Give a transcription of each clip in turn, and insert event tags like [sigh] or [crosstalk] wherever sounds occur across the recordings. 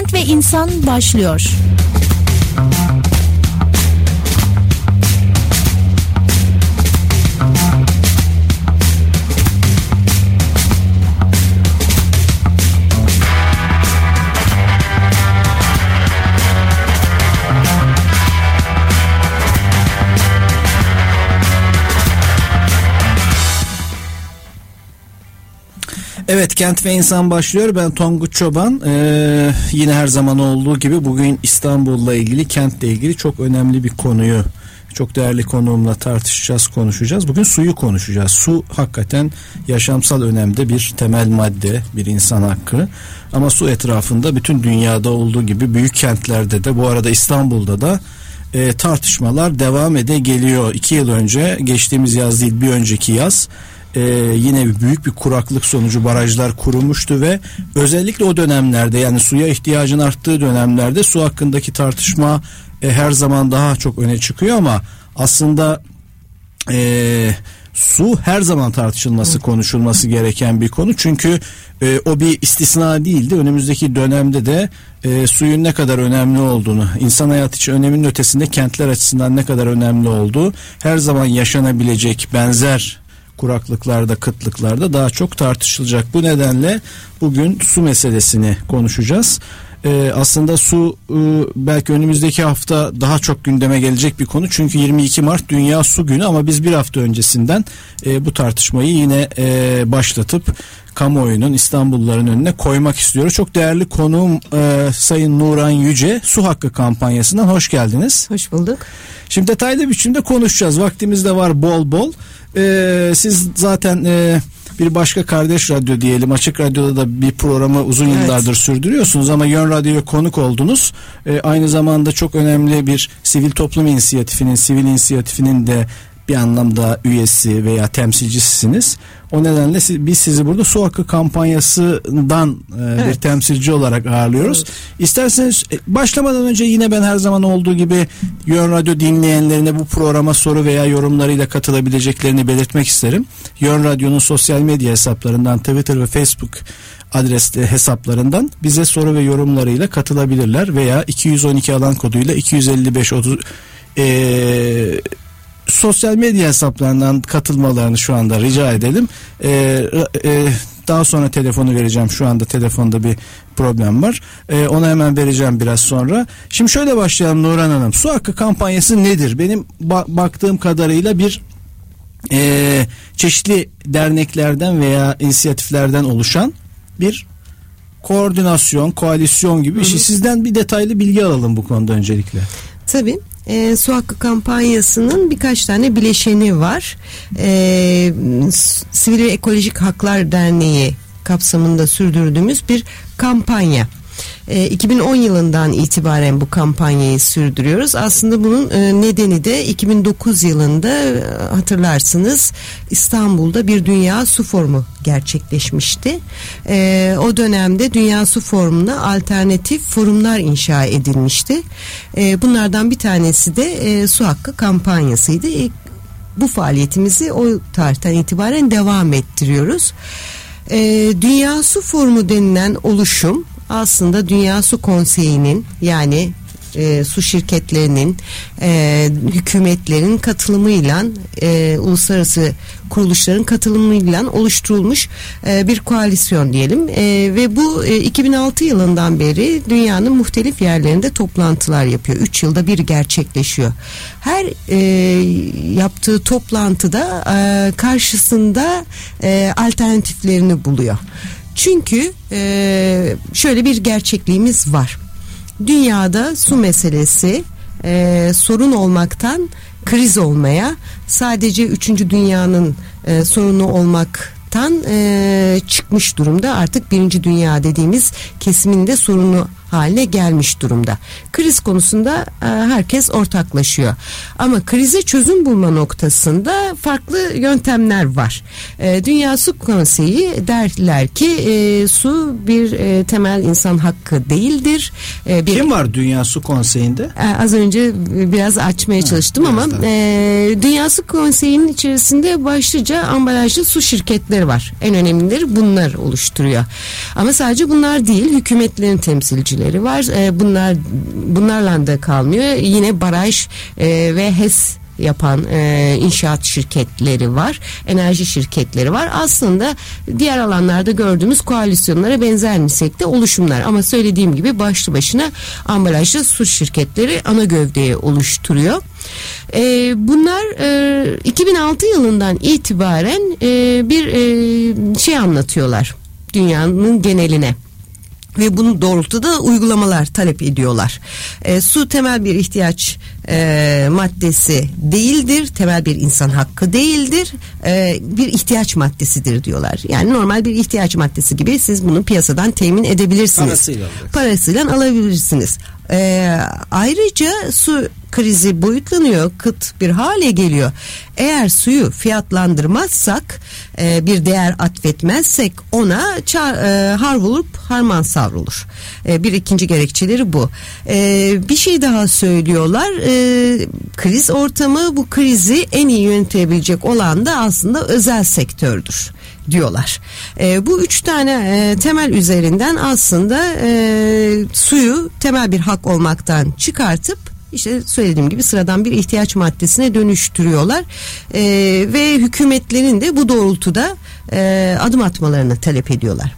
Kent ve İnsan başlıyor. Evet Kent ve İnsan başlıyor. Ben Tonguç Çoban. Ee, yine her zaman olduğu gibi bugün İstanbul'la ilgili, kentle ilgili çok önemli bir konuyu çok değerli konuğumla tartışacağız, konuşacağız. Bugün suyu konuşacağız. Su hakikaten yaşamsal önemde bir temel madde, bir insan hakkı. Ama su etrafında bütün dünyada olduğu gibi büyük kentlerde de bu arada İstanbul'da da e, tartışmalar devam ede geliyor. İki yıl önce geçtiğimiz yaz değil bir önceki yaz e, yine büyük bir kuraklık sonucu barajlar kurulmuştu ve özellikle o dönemlerde yani suya ihtiyacın arttığı dönemlerde su hakkındaki tartışma e, her zaman daha çok öne çıkıyor ama aslında e, su her zaman tartışılması konuşulması gereken bir konu. Çünkü e, o bir istisna değildi. Önümüzdeki dönemde de e, suyun ne kadar önemli olduğunu insan hayatı için öneminin ötesinde kentler açısından ne kadar önemli olduğu her zaman yaşanabilecek benzer kuraklıklarda, kıtlıklarda daha çok tartışılacak. Bu nedenle bugün su meselesini konuşacağız. Ee, aslında su e, belki önümüzdeki hafta daha çok gündeme gelecek bir konu çünkü 22 Mart Dünya Su Günü ama biz bir hafta öncesinden e, bu tartışmayı yine e, başlatıp kamuoyunun İstanbulluların önüne koymak istiyoruz. Çok değerli konuğum e, Sayın Nuran Yüce Su Hakkı kampanyasından hoş geldiniz. Hoş bulduk. Şimdi detaylı biçimde konuşacağız. Vaktimiz de var bol bol. Ee, siz zaten e, bir başka kardeş radyo diyelim açık radyoda da bir programı uzun Evet. yıllardır sürdürüyorsunuz ama Yön Radyo'ya konuk oldunuz. Ee, aynı zamanda çok önemli bir sivil toplum inisiyatifinin, sivil inisiyatifinin de bir anlamda üyesi veya temsilcisisiniz. O nedenle siz- biz sizi burada su hakkı kampanyasından e, bir Evet. temsilci olarak ağırlıyoruz. İsterseniz e, başlamadan önce yine ben her zaman olduğu gibi Yön Radyo dinleyenlerine bu programa soru veya yorumlarıyla katılabileceklerini belirtmek isterim. Yön Radyo'nun sosyal medya hesaplarından Twitter ve Facebook adresli hesaplarından bize soru ve yorumlarıyla katılabilirler veya 212 alan koduyla 255 30 eee sosyal medya hesaplarından katılmalarını şu anda rica edelim. Ee, e, daha sonra telefonu vereceğim. Şu anda telefonda bir problem var. Ee, onu hemen vereceğim biraz sonra. Şimdi şöyle başlayalım Nurhan Hanım. Su hakkı kampanyası nedir? Benim ba- baktığım kadarıyla bir e, çeşitli derneklerden veya inisiyatiflerden oluşan bir koordinasyon, koalisyon gibi bir şey. Sizden bir detaylı bilgi alalım bu konuda öncelikle. Tabii. E, su hakkı kampanyasının birkaç tane bileşeni var. E, Sivil ve Ekolojik Haklar Derneği kapsamında sürdürdüğümüz bir kampanya. E, 2010 yılından itibaren bu kampanyayı sürdürüyoruz. Aslında bunun e, nedeni de 2009 yılında e, hatırlarsınız İstanbul'da bir Dünya Su Forumu gerçekleşmişti. E, o dönemde Dünya Su Forumu'na alternatif forumlar inşa edilmişti. E, bunlardan bir tanesi de e, su hakkı kampanyasıydı. İlk bu faaliyetimizi o tarihten itibaren devam ettiriyoruz. Ee, Dünya Su Forumu denilen oluşum aslında Dünya Su Konseyi'nin yani e, su şirketlerinin, e, hükümetlerin katılımıyla, e, uluslararası kuruluşların katılımıyla oluşturulmuş e, bir koalisyon diyelim. E, ve bu e, 2006 yılından beri dünyanın muhtelif yerlerinde toplantılar yapıyor. 3 yılda bir gerçekleşiyor. Her e, yaptığı toplantıda e, karşısında e, alternatiflerini buluyor. Çünkü e, şöyle bir gerçekliğimiz var. Dünyada su meselesi e, sorun olmaktan kriz olmaya sadece üçüncü dünyanın e, sorunu olmaktan e, çıkmış durumda artık birinci dünya dediğimiz kesiminde sorunu haline gelmiş durumda. Kriz konusunda e, herkes ortaklaşıyor. Ama krize çözüm bulma noktasında farklı yöntemler var. E, Dünya Su Konseyi derler ki e, su bir temel insan hakkı değildir. Bir Kim var Dünya Su Konseyi'nde? Az önce biraz açmaya çalıştım ama biraz daha. e, Dünya Su Konseyi'nin içerisinde başlıca ambalajlı su şirketleri var. En önemlileri bunlar oluşturuyor. Ama sadece bunlar değil, hükümetlerin temsilcileri projeleri var. E, bunlar bunlarla da kalmıyor. Yine baraj e, ve HES yapan e, inşaat şirketleri var, enerji şirketleri var. Aslında diğer alanlarda gördüğümüz koalisyonlara benzer nisekte oluşumlar ama söylediğim gibi başlı başına ambalajlı su şirketleri ana gövdeyi oluşturuyor. E, bunlar e, 2006 yılından itibaren e, bir e, şey anlatıyorlar dünyanın geneline ve bunun doğrultuda uygulamalar talep ediyorlar. E, su temel bir ihtiyaç e, maddesi değildir, temel bir insan hakkı değildir, e, bir ihtiyaç maddesidir diyorlar. Yani normal bir ihtiyaç maddesi gibi siz bunu piyasadan temin edebilirsiniz. Parasıyla, Parasıyla alabilirsiniz. E, ayrıca su krizi boyutlanıyor, kıt bir hale geliyor. Eğer suyu fiyatlandırmazsak, e, bir değer atfetmezsek ona çar, e, har bulup harman savrulur. E, bir ikinci gerekçeleri bu. E, bir şey daha söylüyorlar. E, kriz ortamı bu krizi en iyi yönetebilecek olan da aslında özel sektördür diyorlar. E, bu üç tane e, temel üzerinden aslında e, suyu temel bir hak olmaktan çıkartıp işte söylediğim gibi sıradan bir ihtiyaç maddesine dönüştürüyorlar e, ve hükümetlerin de bu doğrultuda e, adım atmalarını talep ediyorlar.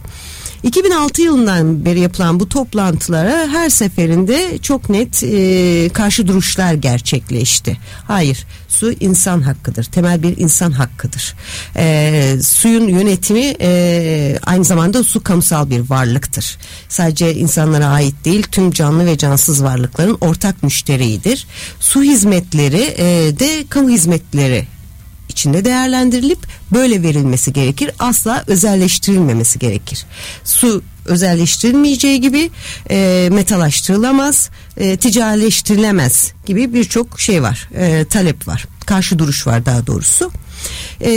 2006 yılından beri yapılan bu toplantılara her seferinde çok net e, karşı duruşlar gerçekleşti. Hayır, su insan hakkıdır. Temel bir insan hakkıdır. E, suyun yönetimi e, aynı zamanda su kamusal bir varlıktır. Sadece insanlara ait değil, tüm canlı ve cansız varlıkların ortak müşteriğidir. Su hizmetleri e, de kamu hizmetleri içinde değerlendirilip böyle verilmesi gerekir. Asla özelleştirilmemesi gerekir. Su özelleştirilmeyeceği gibi e, metalaştırılamaz, e, ticarileştirilemez gibi birçok şey var, e, talep var, karşı duruş var daha doğrusu. E,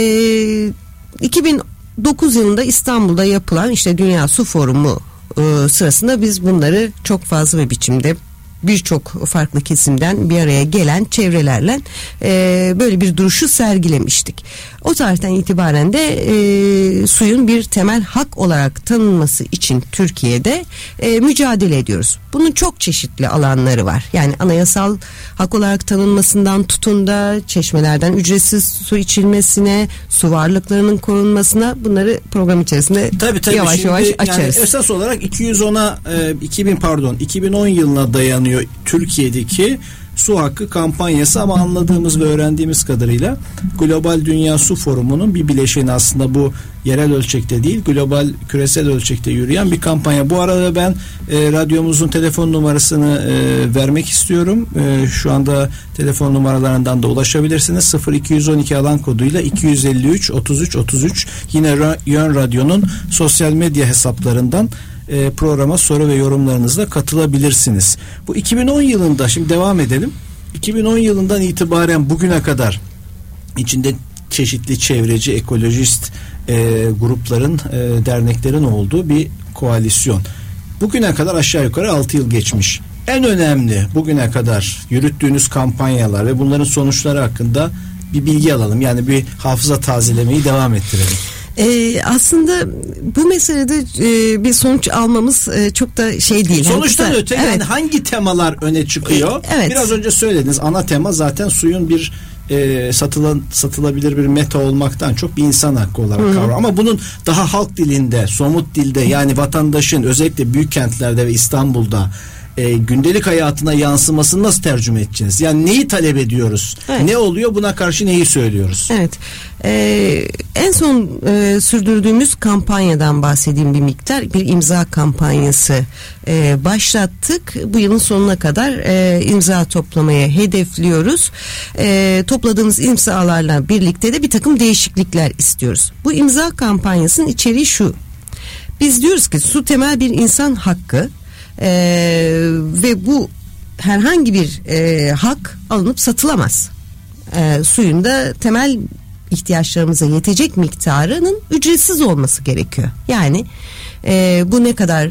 2009 yılında İstanbul'da yapılan işte Dünya Su Forumu e, sırasında biz bunları çok fazla bir biçimde birçok farklı kesimden bir araya gelen çevrelerle e, böyle bir duruşu sergilemiştik. O tarihten itibaren de e, suyun bir temel hak olarak tanınması için Türkiye'de e, mücadele ediyoruz. Bunun çok çeşitli alanları var. Yani anayasal hak olarak tanınmasından tutun da çeşmelerden ücretsiz su içilmesine, su varlıklarının korunmasına bunları program içerisinde tabii, tabii. yavaş Şimdi yavaş yani açarız. esas olarak 210'a e, 2000 pardon 2010 yılına dayanıyor Türkiye'deki su hakkı kampanyası ama anladığımız ve öğrendiğimiz kadarıyla Global Dünya Su Forumu'nun bir bileşeni aslında bu yerel ölçekte değil global küresel ölçekte yürüyen bir kampanya. Bu arada ben e, radyomuzun telefon numarasını e, vermek istiyorum. E, şu anda telefon numaralarından da ulaşabilirsiniz. 0212 alan koduyla 253 33 33 yine Yön Radyo'nun sosyal medya hesaplarından e, programa soru ve yorumlarınızla katılabilirsiniz. Bu 2010 yılında şimdi devam edelim. 2010 yılından itibaren bugüne kadar içinde çeşitli çevreci, ekolojist e, grupların, e, derneklerin olduğu bir koalisyon. Bugüne kadar aşağı yukarı 6 yıl geçmiş. En önemli bugüne kadar yürüttüğünüz kampanyalar ve bunların sonuçları hakkında bir bilgi alalım. Yani bir hafıza tazelemeyi devam ettirelim. Ee, aslında bu meselede e, bir sonuç almamız e, çok da şey değil. Sonuçtan yani, öte evet. yani hangi temalar öne çıkıyor? E, evet. Biraz önce söylediniz ana tema zaten suyun bir e, satılan satılabilir bir meta olmaktan çok bir insan hakkı olarak kavram. Ama bunun daha halk dilinde, somut dilde yani vatandaşın özellikle büyük kentlerde ve İstanbul'da e, gündelik hayatına yansımasını nasıl tercüme edeceğiz? Yani neyi talep ediyoruz? Evet. Ne oluyor? Buna karşı neyi söylüyoruz? Evet. Ee, en son e, sürdürdüğümüz kampanyadan bahsedeyim bir miktar. Bir imza kampanyası e, başlattık. Bu yılın sonuna kadar e, imza toplamaya hedefliyoruz. E, topladığımız imzalarla birlikte de bir takım değişiklikler istiyoruz. Bu imza kampanyasının içeriği şu. Biz diyoruz ki su temel bir insan hakkı e, ve bu herhangi bir e, hak alınıp satılamaz. E, suyun da temel ihtiyaçlarımıza yetecek miktarının ücretsiz olması gerekiyor. Yani e, bu ne kadar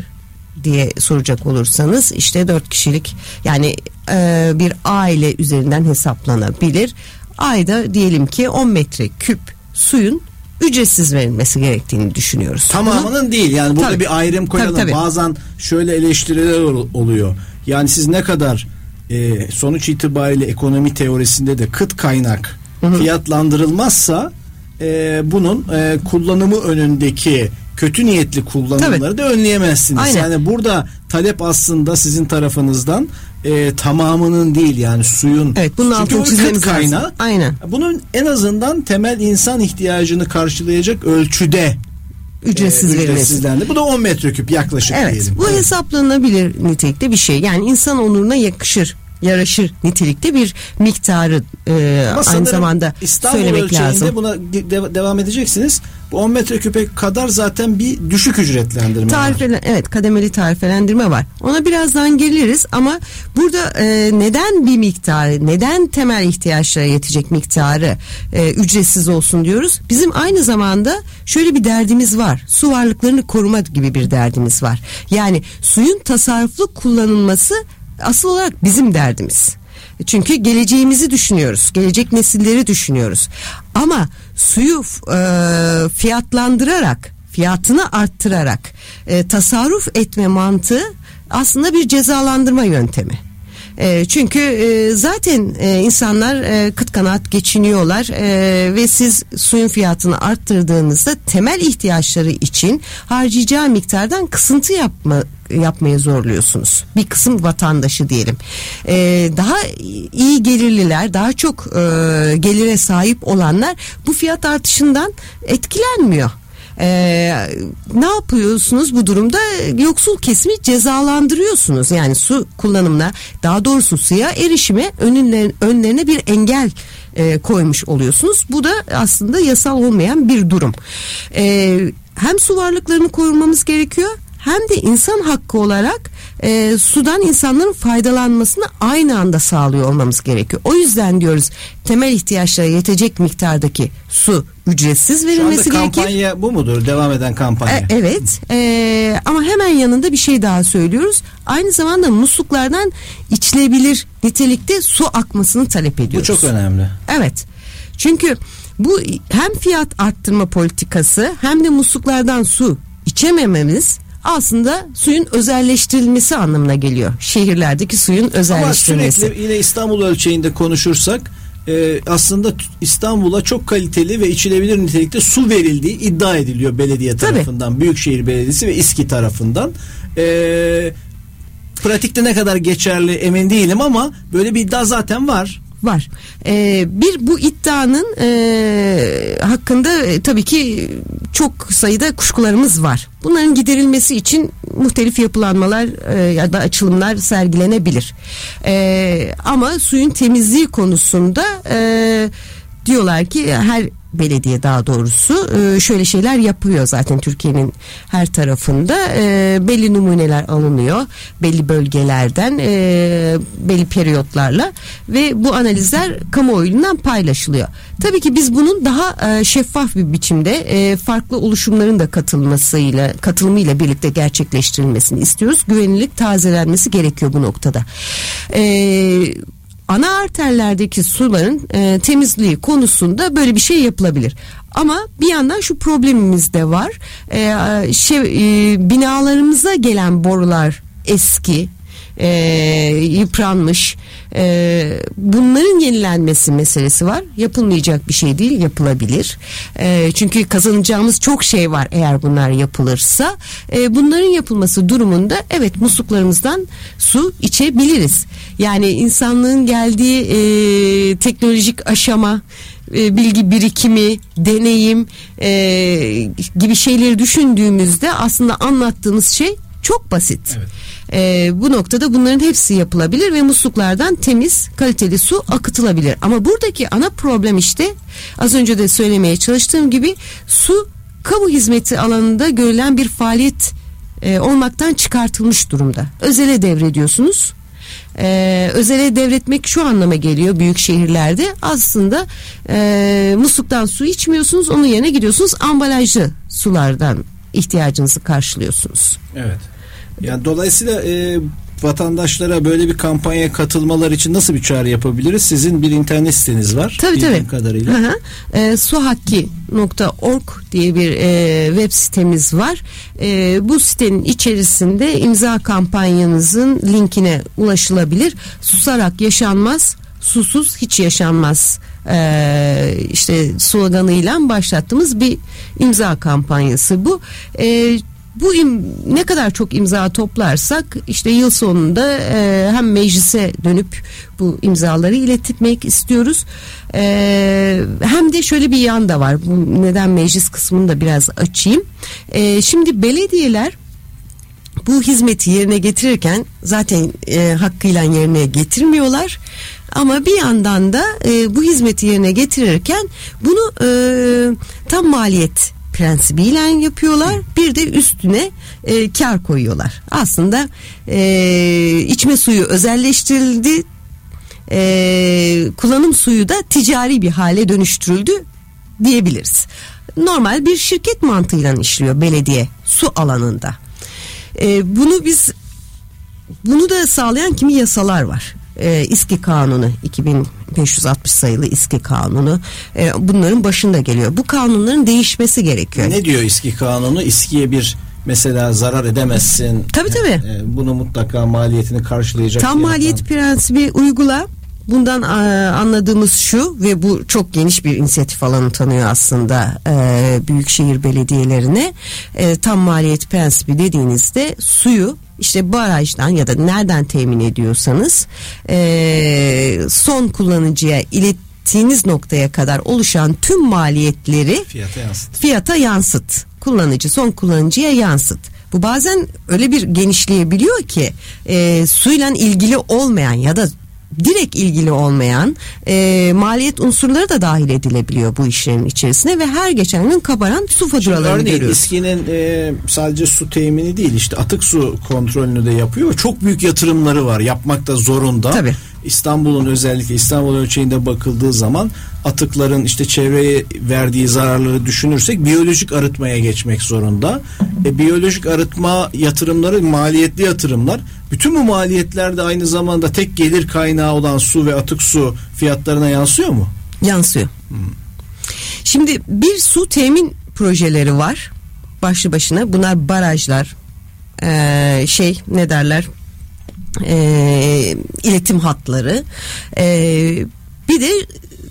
diye soracak olursanız işte dört kişilik yani e, bir aile üzerinden hesaplanabilir. Ayda diyelim ki 10 metre küp suyun ücretsiz verilmesi gerektiğini düşünüyoruz. Tamamının Bunu, değil yani burada tabii, bir ayrım koyalım. Tabii, tabii. Bazen şöyle eleştiriler oluyor. Yani siz ne kadar e, sonuç itibariyle ekonomi teorisinde de kıt kaynak hı hı. fiyatlandırılmazsa e, bunun e, kullanımı önündeki kötü niyetli kullanımları Tabii. da önleyemezsiniz. Aynen. Yani burada talep aslında sizin tarafınızdan e, tamamının değil yani suyun. Evet, bunun çünkü o kıt kaynağı. Aynen. Bunun en azından temel insan ihtiyacını karşılayacak ölçüde ücretsiz e, ücretsizlendi. Bu da 10 metreküp yaklaşık evet, diyelim. Bu evet. hesaplanabilir nitelikte bir şey. Yani insan onuruna yakışır yaraşır nitelikte bir miktarı e, aynı zamanda İstanbul söylemek lazım. buna de, devam edeceksiniz. Bu 10 metreküpe kadar zaten bir düşük ücretlendirme Tarifelen, var. Evet kademeli tarifelendirme var. Ona birazdan geliriz ama burada e, neden bir miktarı, neden temel ihtiyaçlara yetecek miktarı e, ücretsiz olsun diyoruz. Bizim aynı zamanda şöyle bir derdimiz var. Su varlıklarını koruma gibi bir derdimiz var. Yani suyun tasarruflu kullanılması asıl olarak bizim derdimiz. Çünkü geleceğimizi düşünüyoruz. Gelecek nesilleri düşünüyoruz. Ama suyu e, fiyatlandırarak, fiyatını arttırarak e, tasarruf etme mantığı aslında bir cezalandırma yöntemi. E, çünkü e, zaten e, insanlar e, kıt kanaat geçiniyorlar e, ve siz suyun fiyatını arttırdığınızda temel ihtiyaçları için harcayacağı miktardan kısıntı yapma yapmaya zorluyorsunuz. Bir kısım vatandaşı diyelim. Ee, daha iyi gelirliler, daha çok e, gelire sahip olanlar bu fiyat artışından etkilenmiyor. Ee, ne yapıyorsunuz bu durumda? Yoksul kesimi cezalandırıyorsunuz. Yani su kullanımına daha doğrusu suya erişime önüne, önlerine bir engel e, koymuş oluyorsunuz. Bu da aslında yasal olmayan bir durum. Ee, hem su varlıklarını korumamız gerekiyor hem de insan hakkı olarak e, sudan insanların faydalanmasını aynı anda sağlıyor olmamız gerekiyor. O yüzden diyoruz temel ihtiyaçlara yetecek miktardaki su ücretsiz verilmesi Şu anda kampanya gerekir. bu mudur? Devam eden kampanya. E, evet. E, ama hemen yanında bir şey daha söylüyoruz. Aynı zamanda musluklardan içilebilir nitelikte su akmasını talep ediyoruz. Bu çok önemli. Evet. Çünkü bu hem fiyat arttırma politikası hem de musluklardan su içemememiz aslında suyun özelleştirilmesi anlamına geliyor. Şehirlerdeki suyun özelleştirilmesi. Ama sürekli yine İstanbul ölçeğinde konuşursak e, aslında İstanbul'a çok kaliteli ve içilebilir nitelikte su verildiği iddia ediliyor belediye tarafından. Tabii. Büyükşehir Belediyesi ve İSKİ tarafından. E, pratikte ne kadar geçerli emin değilim ama böyle bir iddia zaten var var. Ee, bir bu iddianın e, hakkında e, tabii ki çok sayıda kuşkularımız var. Bunların giderilmesi için muhtelif yapılanmalar e, ya da açılımlar sergilenebilir. E, ama suyun temizliği konusunda e, diyorlar ki her belediye daha doğrusu e, şöyle şeyler yapıyor zaten Türkiye'nin her tarafında e, belli numuneler alınıyor belli bölgelerden e, belli periyotlarla ve bu analizler kamuoyundan paylaşılıyor. Tabii ki biz bunun daha şeffaf bir biçimde farklı oluşumların da katılmasıyla katılımıyla birlikte gerçekleştirilmesini istiyoruz. Güvenilirlik tazelenmesi gerekiyor bu noktada. Eee ana arterlerdeki suların e, temizliği konusunda böyle bir şey yapılabilir. Ama bir yandan şu problemimiz de var. E, şey, e, binalarımıza gelen borular eski, e, yıpranmış. E, bunların yenilenmesi meselesi var. Yapılmayacak bir şey değil, yapılabilir. E, çünkü kazanacağımız çok şey var eğer bunlar yapılırsa. E, bunların yapılması durumunda evet musluklarımızdan su içebiliriz. Yani insanlığın geldiği e, teknolojik aşama, e, bilgi birikimi, deneyim e, gibi şeyleri düşündüğümüzde aslında anlattığımız şey çok basit. Evet. E, bu noktada bunların hepsi yapılabilir ve musluklardan temiz, kaliteli su akıtılabilir. Ama buradaki ana problem işte az önce de söylemeye çalıştığım gibi su kamu hizmeti alanında görülen bir faaliyet e, olmaktan çıkartılmış durumda. Özele devrediyorsunuz e, özele devretmek şu anlama geliyor büyük şehirlerde aslında e, musluktan su içmiyorsunuz onun yerine gidiyorsunuz ambalajlı sulardan ihtiyacınızı karşılıyorsunuz. Evet. Yani dolayısıyla e, vatandaşlara böyle bir kampanyaya katılmalar için nasıl bir çağrı yapabiliriz? Sizin bir internet siteniz var. Tabii tabii. kadarıyla. Hı hı. E, suhakki.org diye bir e, web sitemiz var. E, bu sitenin içerisinde imza kampanyanızın linkine ulaşılabilir. Susarak yaşanmaz, susuz hiç yaşanmaz e, işte sloganıyla başlattığımız bir imza kampanyası bu. E, bu im, ne kadar çok imza toplarsak işte yıl sonunda e, hem meclise dönüp bu imzaları iletmek istiyoruz. E, hem de şöyle bir yan da var. Bu neden meclis kısmını da biraz açayım. E, şimdi belediyeler bu hizmeti yerine getirirken zaten e, hakkıyla yerine getirmiyorlar. Ama bir yandan da e, bu hizmeti yerine getirirken bunu e, tam maliyet prensibiyle yapıyorlar. Bir de üstüne e, kar koyuyorlar. Aslında e, içme suyu özelleştirildi. E, kullanım suyu da ticari bir hale dönüştürüldü diyebiliriz. Normal bir şirket mantığıyla işliyor belediye su alanında. E, bunu biz bunu da sağlayan kimi yasalar var e, İSKİ Kanunu 2560 sayılı İSKİ Kanunu e, bunların başında geliyor. Bu kanunların değişmesi gerekiyor. Ne diyor İSKİ Kanunu? İSKİ'ye bir mesela zarar edemezsin. Tabii tabii. E, bunu mutlaka maliyetini karşılayacak. Tam maliyet prensibi uygula. Bundan e, anladığımız şu ve bu çok geniş bir inisiyatif alanı tanıyor aslında e, büyükşehir belediyelerine. Tam maliyet prensibi dediğinizde suyu işte barajdan ya da nereden temin ediyorsanız e, son kullanıcıya ilettiğiniz noktaya kadar oluşan tüm maliyetleri fiyata yansıt. Fiyata yansıt. Kullanıcı son kullanıcıya yansıt. Bu bazen öyle bir genişleyebiliyor ki e, suyla ilgili olmayan ya da direkt ilgili olmayan e, maliyet unsurları da dahil edilebiliyor bu işlerin içerisine ve her geçen gün kabaran su faturalarını Şimdi görüyoruz. İSKİ'nin e, sadece su temini değil işte atık su kontrolünü de yapıyor. Çok büyük yatırımları var. Yapmakta zorunda. Tabii. İstanbul'un özellikle İstanbul ölçeğinde bakıldığı zaman atıkların işte çevreye verdiği zararları düşünürsek biyolojik arıtmaya geçmek zorunda. E, biyolojik arıtma yatırımları maliyetli yatırımlar. Bütün bu maliyetler de aynı zamanda tek gelir kaynağı olan su ve atık su fiyatlarına yansıyor mu? Yansıyor. Hmm. Şimdi bir su temin projeleri var başlı başına. Bunlar barajlar, ee, şey ne derler e, iletim hatları e, bir de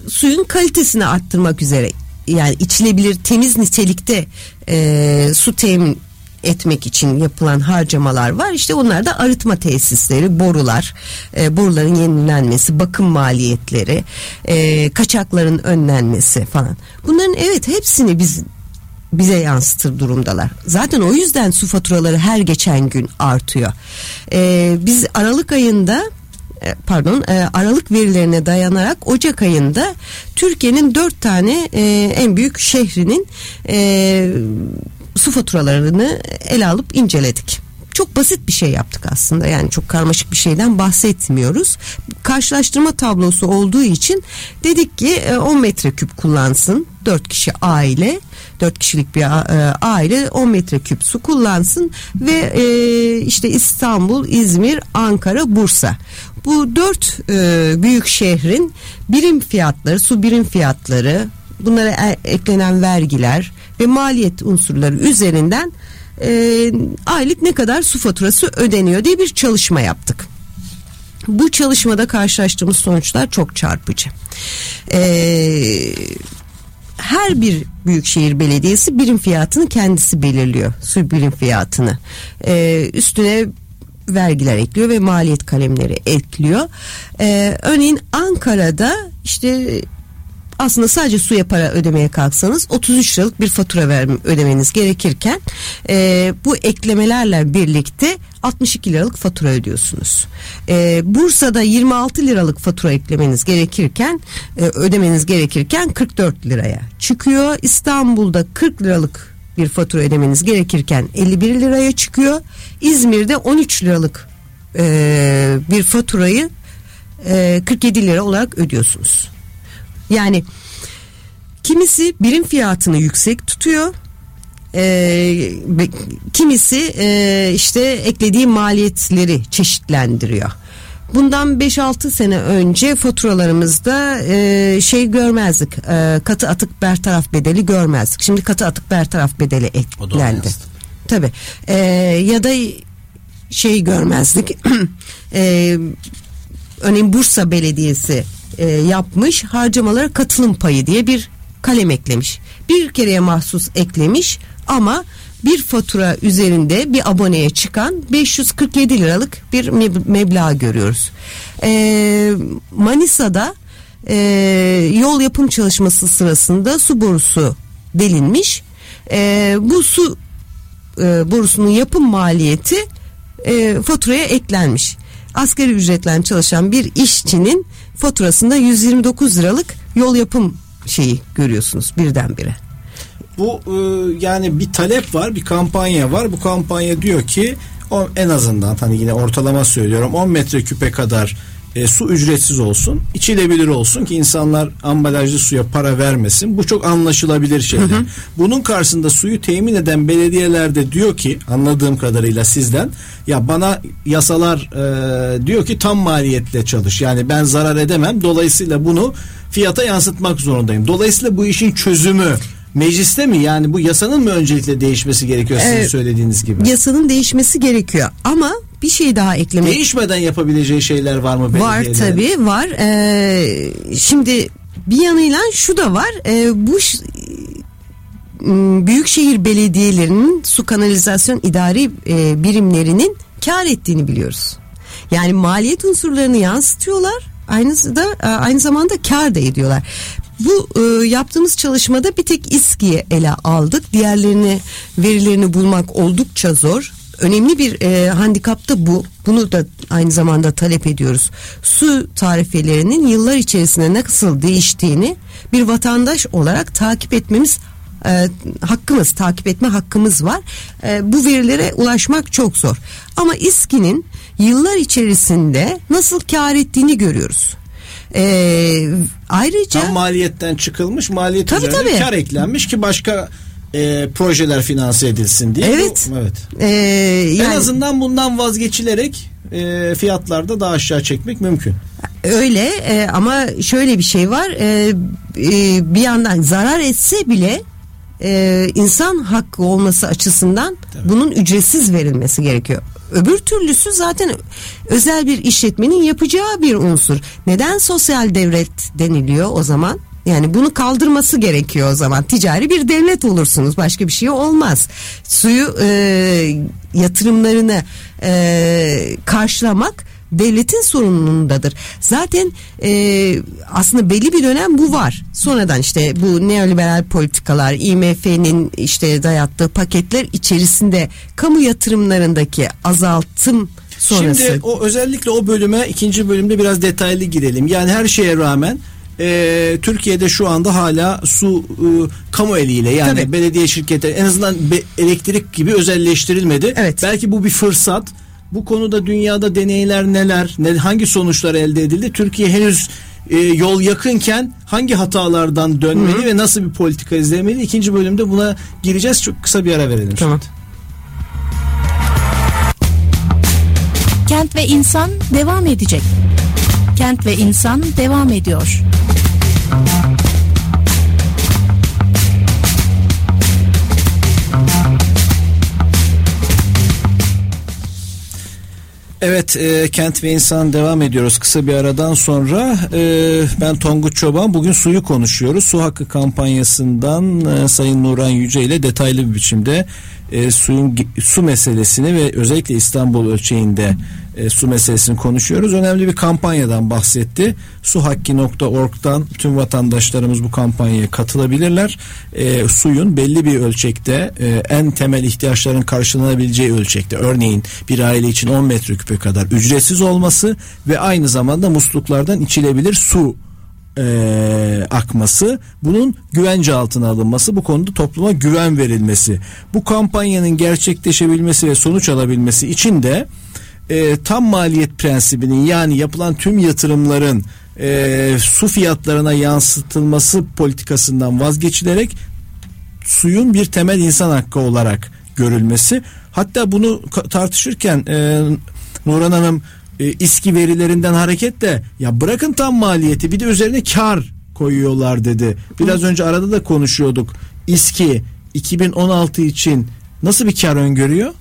suyun kalitesini arttırmak üzere yani içilebilir temiz nitelikte e, su temin etmek için yapılan harcamalar var. İşte onlar da arıtma tesisleri, borular, e, boruların yenilenmesi, bakım maliyetleri, e, kaçakların önlenmesi falan. Bunların evet hepsini biz bize yansıtır durumdalar. Zaten o yüzden su faturaları her geçen gün artıyor. Ee, biz Aralık ayında e, pardon e, Aralık verilerine dayanarak Ocak ayında Türkiye'nin dört tane e, en büyük şehrinin e, su faturalarını ele alıp inceledik. Çok basit bir şey yaptık aslında yani çok karmaşık bir şeyden bahsetmiyoruz. Karşılaştırma tablosu olduğu için dedik ki 10 metreküp kullansın 4 kişi aile 4 kişilik bir e, aile 10 metreküp su kullansın ve e, işte İstanbul, İzmir, Ankara, Bursa. Bu dört e, büyük şehrin birim fiyatları, su birim fiyatları, bunlara eklenen vergiler ve maliyet unsurları üzerinden aylık ne kadar su faturası ödeniyor diye bir çalışma yaptık. Bu çalışmada karşılaştığımız sonuçlar çok çarpıcı. Ee, her bir büyükşehir belediyesi birim fiyatını kendisi belirliyor. Su birim fiyatını. Ee, üstüne vergiler ekliyor ve maliyet kalemleri ekliyor. Ee, örneğin Ankara'da işte aslında sadece suya para ödemeye kalksanız 33 liralık bir fatura ver, ödemeniz gerekirken e, bu eklemelerle birlikte 62 liralık fatura ödüyorsunuz. E, Bursa'da 26 liralık fatura eklemeniz gerekirken e, ödemeniz gerekirken 44 liraya çıkıyor. İstanbul'da 40 liralık bir fatura ödemeniz gerekirken 51 liraya çıkıyor. İzmir'de 13 liralık e, bir faturayı e, 47 lira olarak ödüyorsunuz. Yani kimisi birim fiyatını yüksek tutuyor. E, kimisi e, işte eklediği maliyetleri çeşitlendiriyor. Bundan 5-6 sene önce faturalarımızda e, şey görmezdik. E, katı atık bertaraf bedeli görmezdik. Şimdi katı atık bertaraf bedeli eklendi. Tabi. E, ya da şey görmezdik. [clears throat] e, örneğin Bursa Belediyesi e, yapmış harcamalara katılım payı diye bir kalem eklemiş. Bir kereye mahsus eklemiş ama bir fatura üzerinde bir aboneye çıkan 547 liralık bir meblağ görüyoruz. Ee, Manisa'da e, yol yapım çalışması sırasında su borusu delinmiş. E, bu su e, borusunun yapım maliyeti e, faturaya eklenmiş. Asgari ücretle çalışan bir işçinin faturasında 129 liralık yol yapım şeyi görüyorsunuz birdenbire. Bu e, yani bir talep var, bir kampanya var. Bu kampanya diyor ki o en azından hani yine ortalama söylüyorum 10 metreküpe kadar e, su ücretsiz olsun, içilebilir olsun ki insanlar ambalajlı suya para vermesin. Bu çok anlaşılabilir şeyler. Hı hı. Bunun karşısında suyu temin eden belediyeler de diyor ki anladığım kadarıyla sizden ya bana yasalar e, diyor ki tam maliyetle çalış. Yani ben zarar edemem. Dolayısıyla bunu fiyata yansıtmak zorundayım. Dolayısıyla bu işin çözümü mecliste mi yani bu yasanın mı öncelikle değişmesi gerekiyor sizin ee, söylediğiniz gibi? Yasanın değişmesi gerekiyor ama bir şey daha eklemek. Değişmeden yapabileceği şeyler var mı? Var tabii var. Ee, şimdi bir yanıyla şu da var. Ee, bu büyükşehir belediyelerinin su kanalizasyon idari e, birimlerinin kar ettiğini biliyoruz. Yani maliyet unsurlarını yansıtıyorlar. Aynı da aynı zamanda kar da ediyorlar. Bu e, yaptığımız çalışmada bir tek İSKİ'yi ele aldık. Diğerlerini verilerini bulmak oldukça zor. Önemli bir e, handikap da bu. Bunu da aynı zamanda talep ediyoruz. Su tarifelerinin yıllar içerisinde nasıl değiştiğini bir vatandaş olarak takip etmemiz e, hakkımız, takip etme hakkımız var. E, bu verilere ulaşmak çok zor. Ama İSKİ'nin yıllar içerisinde nasıl kar ettiğini görüyoruz. Ee, ayrıca Tam maliyetten çıkılmış maliyet tabii, üzerine tabii. kar eklenmiş ki başka e, projeler finanse edilsin diye. Evet. Bu, evet. Ee, yani, en azından bundan vazgeçilerek e, fiyatlarda daha aşağı çekmek mümkün. Öyle e, ama şöyle bir şey var. E, e, bir yandan zarar etse bile e, insan hakkı olması açısından Tabii. bunun ücretsiz verilmesi gerekiyor. Öbür türlüsü zaten özel bir işletmenin yapacağı bir unsur. Neden sosyal devlet deniliyor o zaman? Yani bunu kaldırması gerekiyor o zaman. Ticari bir devlet olursunuz. Başka bir şey olmaz. Suyu e, yatırımlarını e, karşılamak devletin sorumluluğundadır. Zaten e, aslında belli bir dönem bu var. Sonradan işte bu neoliberal politikalar, IMF'nin işte dayattığı paketler içerisinde kamu yatırımlarındaki azaltım sonrası. Şimdi o özellikle o bölüme ikinci bölümde biraz detaylı girelim. Yani her şeye rağmen e, Türkiye'de şu anda hala su e, kamu eliyle yani Tabii. belediye şirketi en azından be, elektrik gibi özelleştirilmedi. Evet. Belki bu bir fırsat. Bu konuda dünyada deneyler neler, ne, hangi sonuçlar elde edildi? Türkiye henüz e, yol yakınken hangi hatalardan dönmeli Hı-hı. ve nasıl bir politika izlemeli? İkinci bölümde buna gireceğiz. Çok kısa bir ara verelim. Tamam. Şimdi. Kent ve insan devam edecek. Kent ve insan devam ediyor. Evet e, Kent ve İnsan devam ediyoruz kısa bir aradan sonra. E, ben Tonguç Çoban. Bugün suyu konuşuyoruz. Su hakkı kampanyasından e, Sayın Nuran Yüce ile detaylı bir biçimde e, suyun su meselesini ve özellikle İstanbul ölçeğinde e, su meselesini konuşuyoruz. Önemli bir kampanyadan bahsetti. Suhakki.org'dan tüm vatandaşlarımız bu kampanyaya katılabilirler. E, suyun belli bir ölçekte e, en temel ihtiyaçların karşılanabileceği ölçekte örneğin bir aile için 10 metreküpe kadar ücretsiz olması ve aynı zamanda musluklardan içilebilir su e, akması, bunun güvence altına alınması, bu konuda topluma güven verilmesi, bu kampanyanın gerçekleşebilmesi ve sonuç alabilmesi için de e, tam maliyet prensibinin yani yapılan tüm yatırımların e, su fiyatlarına yansıtılması politikasından vazgeçilerek suyun bir temel insan hakkı olarak görülmesi. Hatta bunu tartışırken e, Nurhan Hanım e, İSKİ verilerinden hareketle ya bırakın tam maliyeti bir de üzerine kar koyuyorlar dedi. Biraz önce arada da konuşuyorduk. İSKİ 2016 için nasıl bir kar öngörüyor?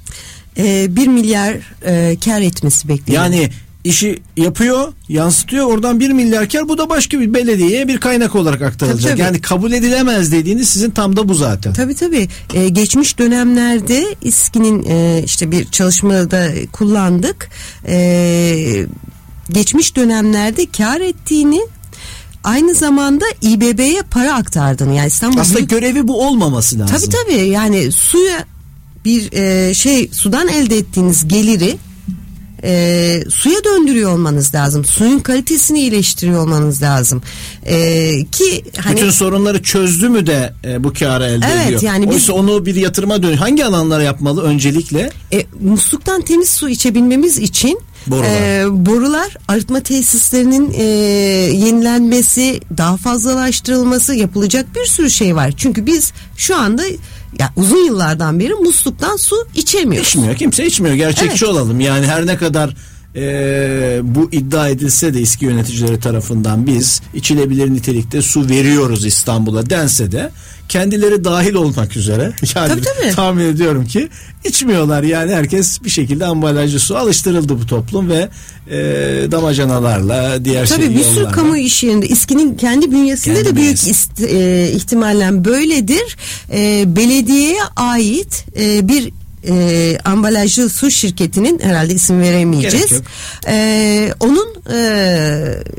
E, 1 milyar e, kar etmesi bekleniyor. Yani işi yapıyor, yansıtıyor. Oradan bir milyar kar bu da başka bir belediyeye bir kaynak olarak aktarılacak. Tabii, tabii. Yani kabul edilemez dediğiniz sizin tam da bu zaten. Tabii tabii. Ee, geçmiş dönemlerde İSKİ'nin e, işte bir çalışmada kullandık. Ee, geçmiş dönemlerde kar ettiğini aynı zamanda İBB'ye para aktardığını yani İstanbul Aslında Büyük... görevi bu olmaması lazım. Tabii tabii yani suya bir e, şey sudan elde ettiğiniz geliri e, suya döndürüyor olmanız lazım. Suyun kalitesini iyileştiriyor olmanız lazım. E, ki hani, bütün sorunları çözdü mü de e, bu karı elde evet, ediyor. Yani Oysa biz, onu bir yatırıma dönüyor. Hangi alanlara yapmalı öncelikle? E, musluktan temiz su içebilmemiz için Borular. E, borular arıtma tesislerinin e, yenilenmesi, daha fazlalaştırılması yapılacak bir sürü şey var. Çünkü biz şu anda ya uzun yıllardan beri musluktan su içemiyor. İçmiyor kimse içmiyor gerçekçi evet. olalım yani her ne kadar e, bu iddia edilse de eski yöneticileri tarafından biz içilebilir nitelikte su veriyoruz İstanbul'a dense de kendileri dahil olmak üzere [laughs] yani tabii, tabii. tahmin ediyorum ki içmiyorlar. Yani herkes bir şekilde ambalajlı su alıştırıldı bu toplum ve e, damacanalarla diğer tabii, şey bir sürü kamu iş yerinde. İSKİ'nin kendi bünyesinde kendi de büyük ist, e, ihtimalle böyledir. E, belediyeye ait e, bir e, ambalajlı su şirketinin herhalde isim veremeyeceğiz. E, onun e,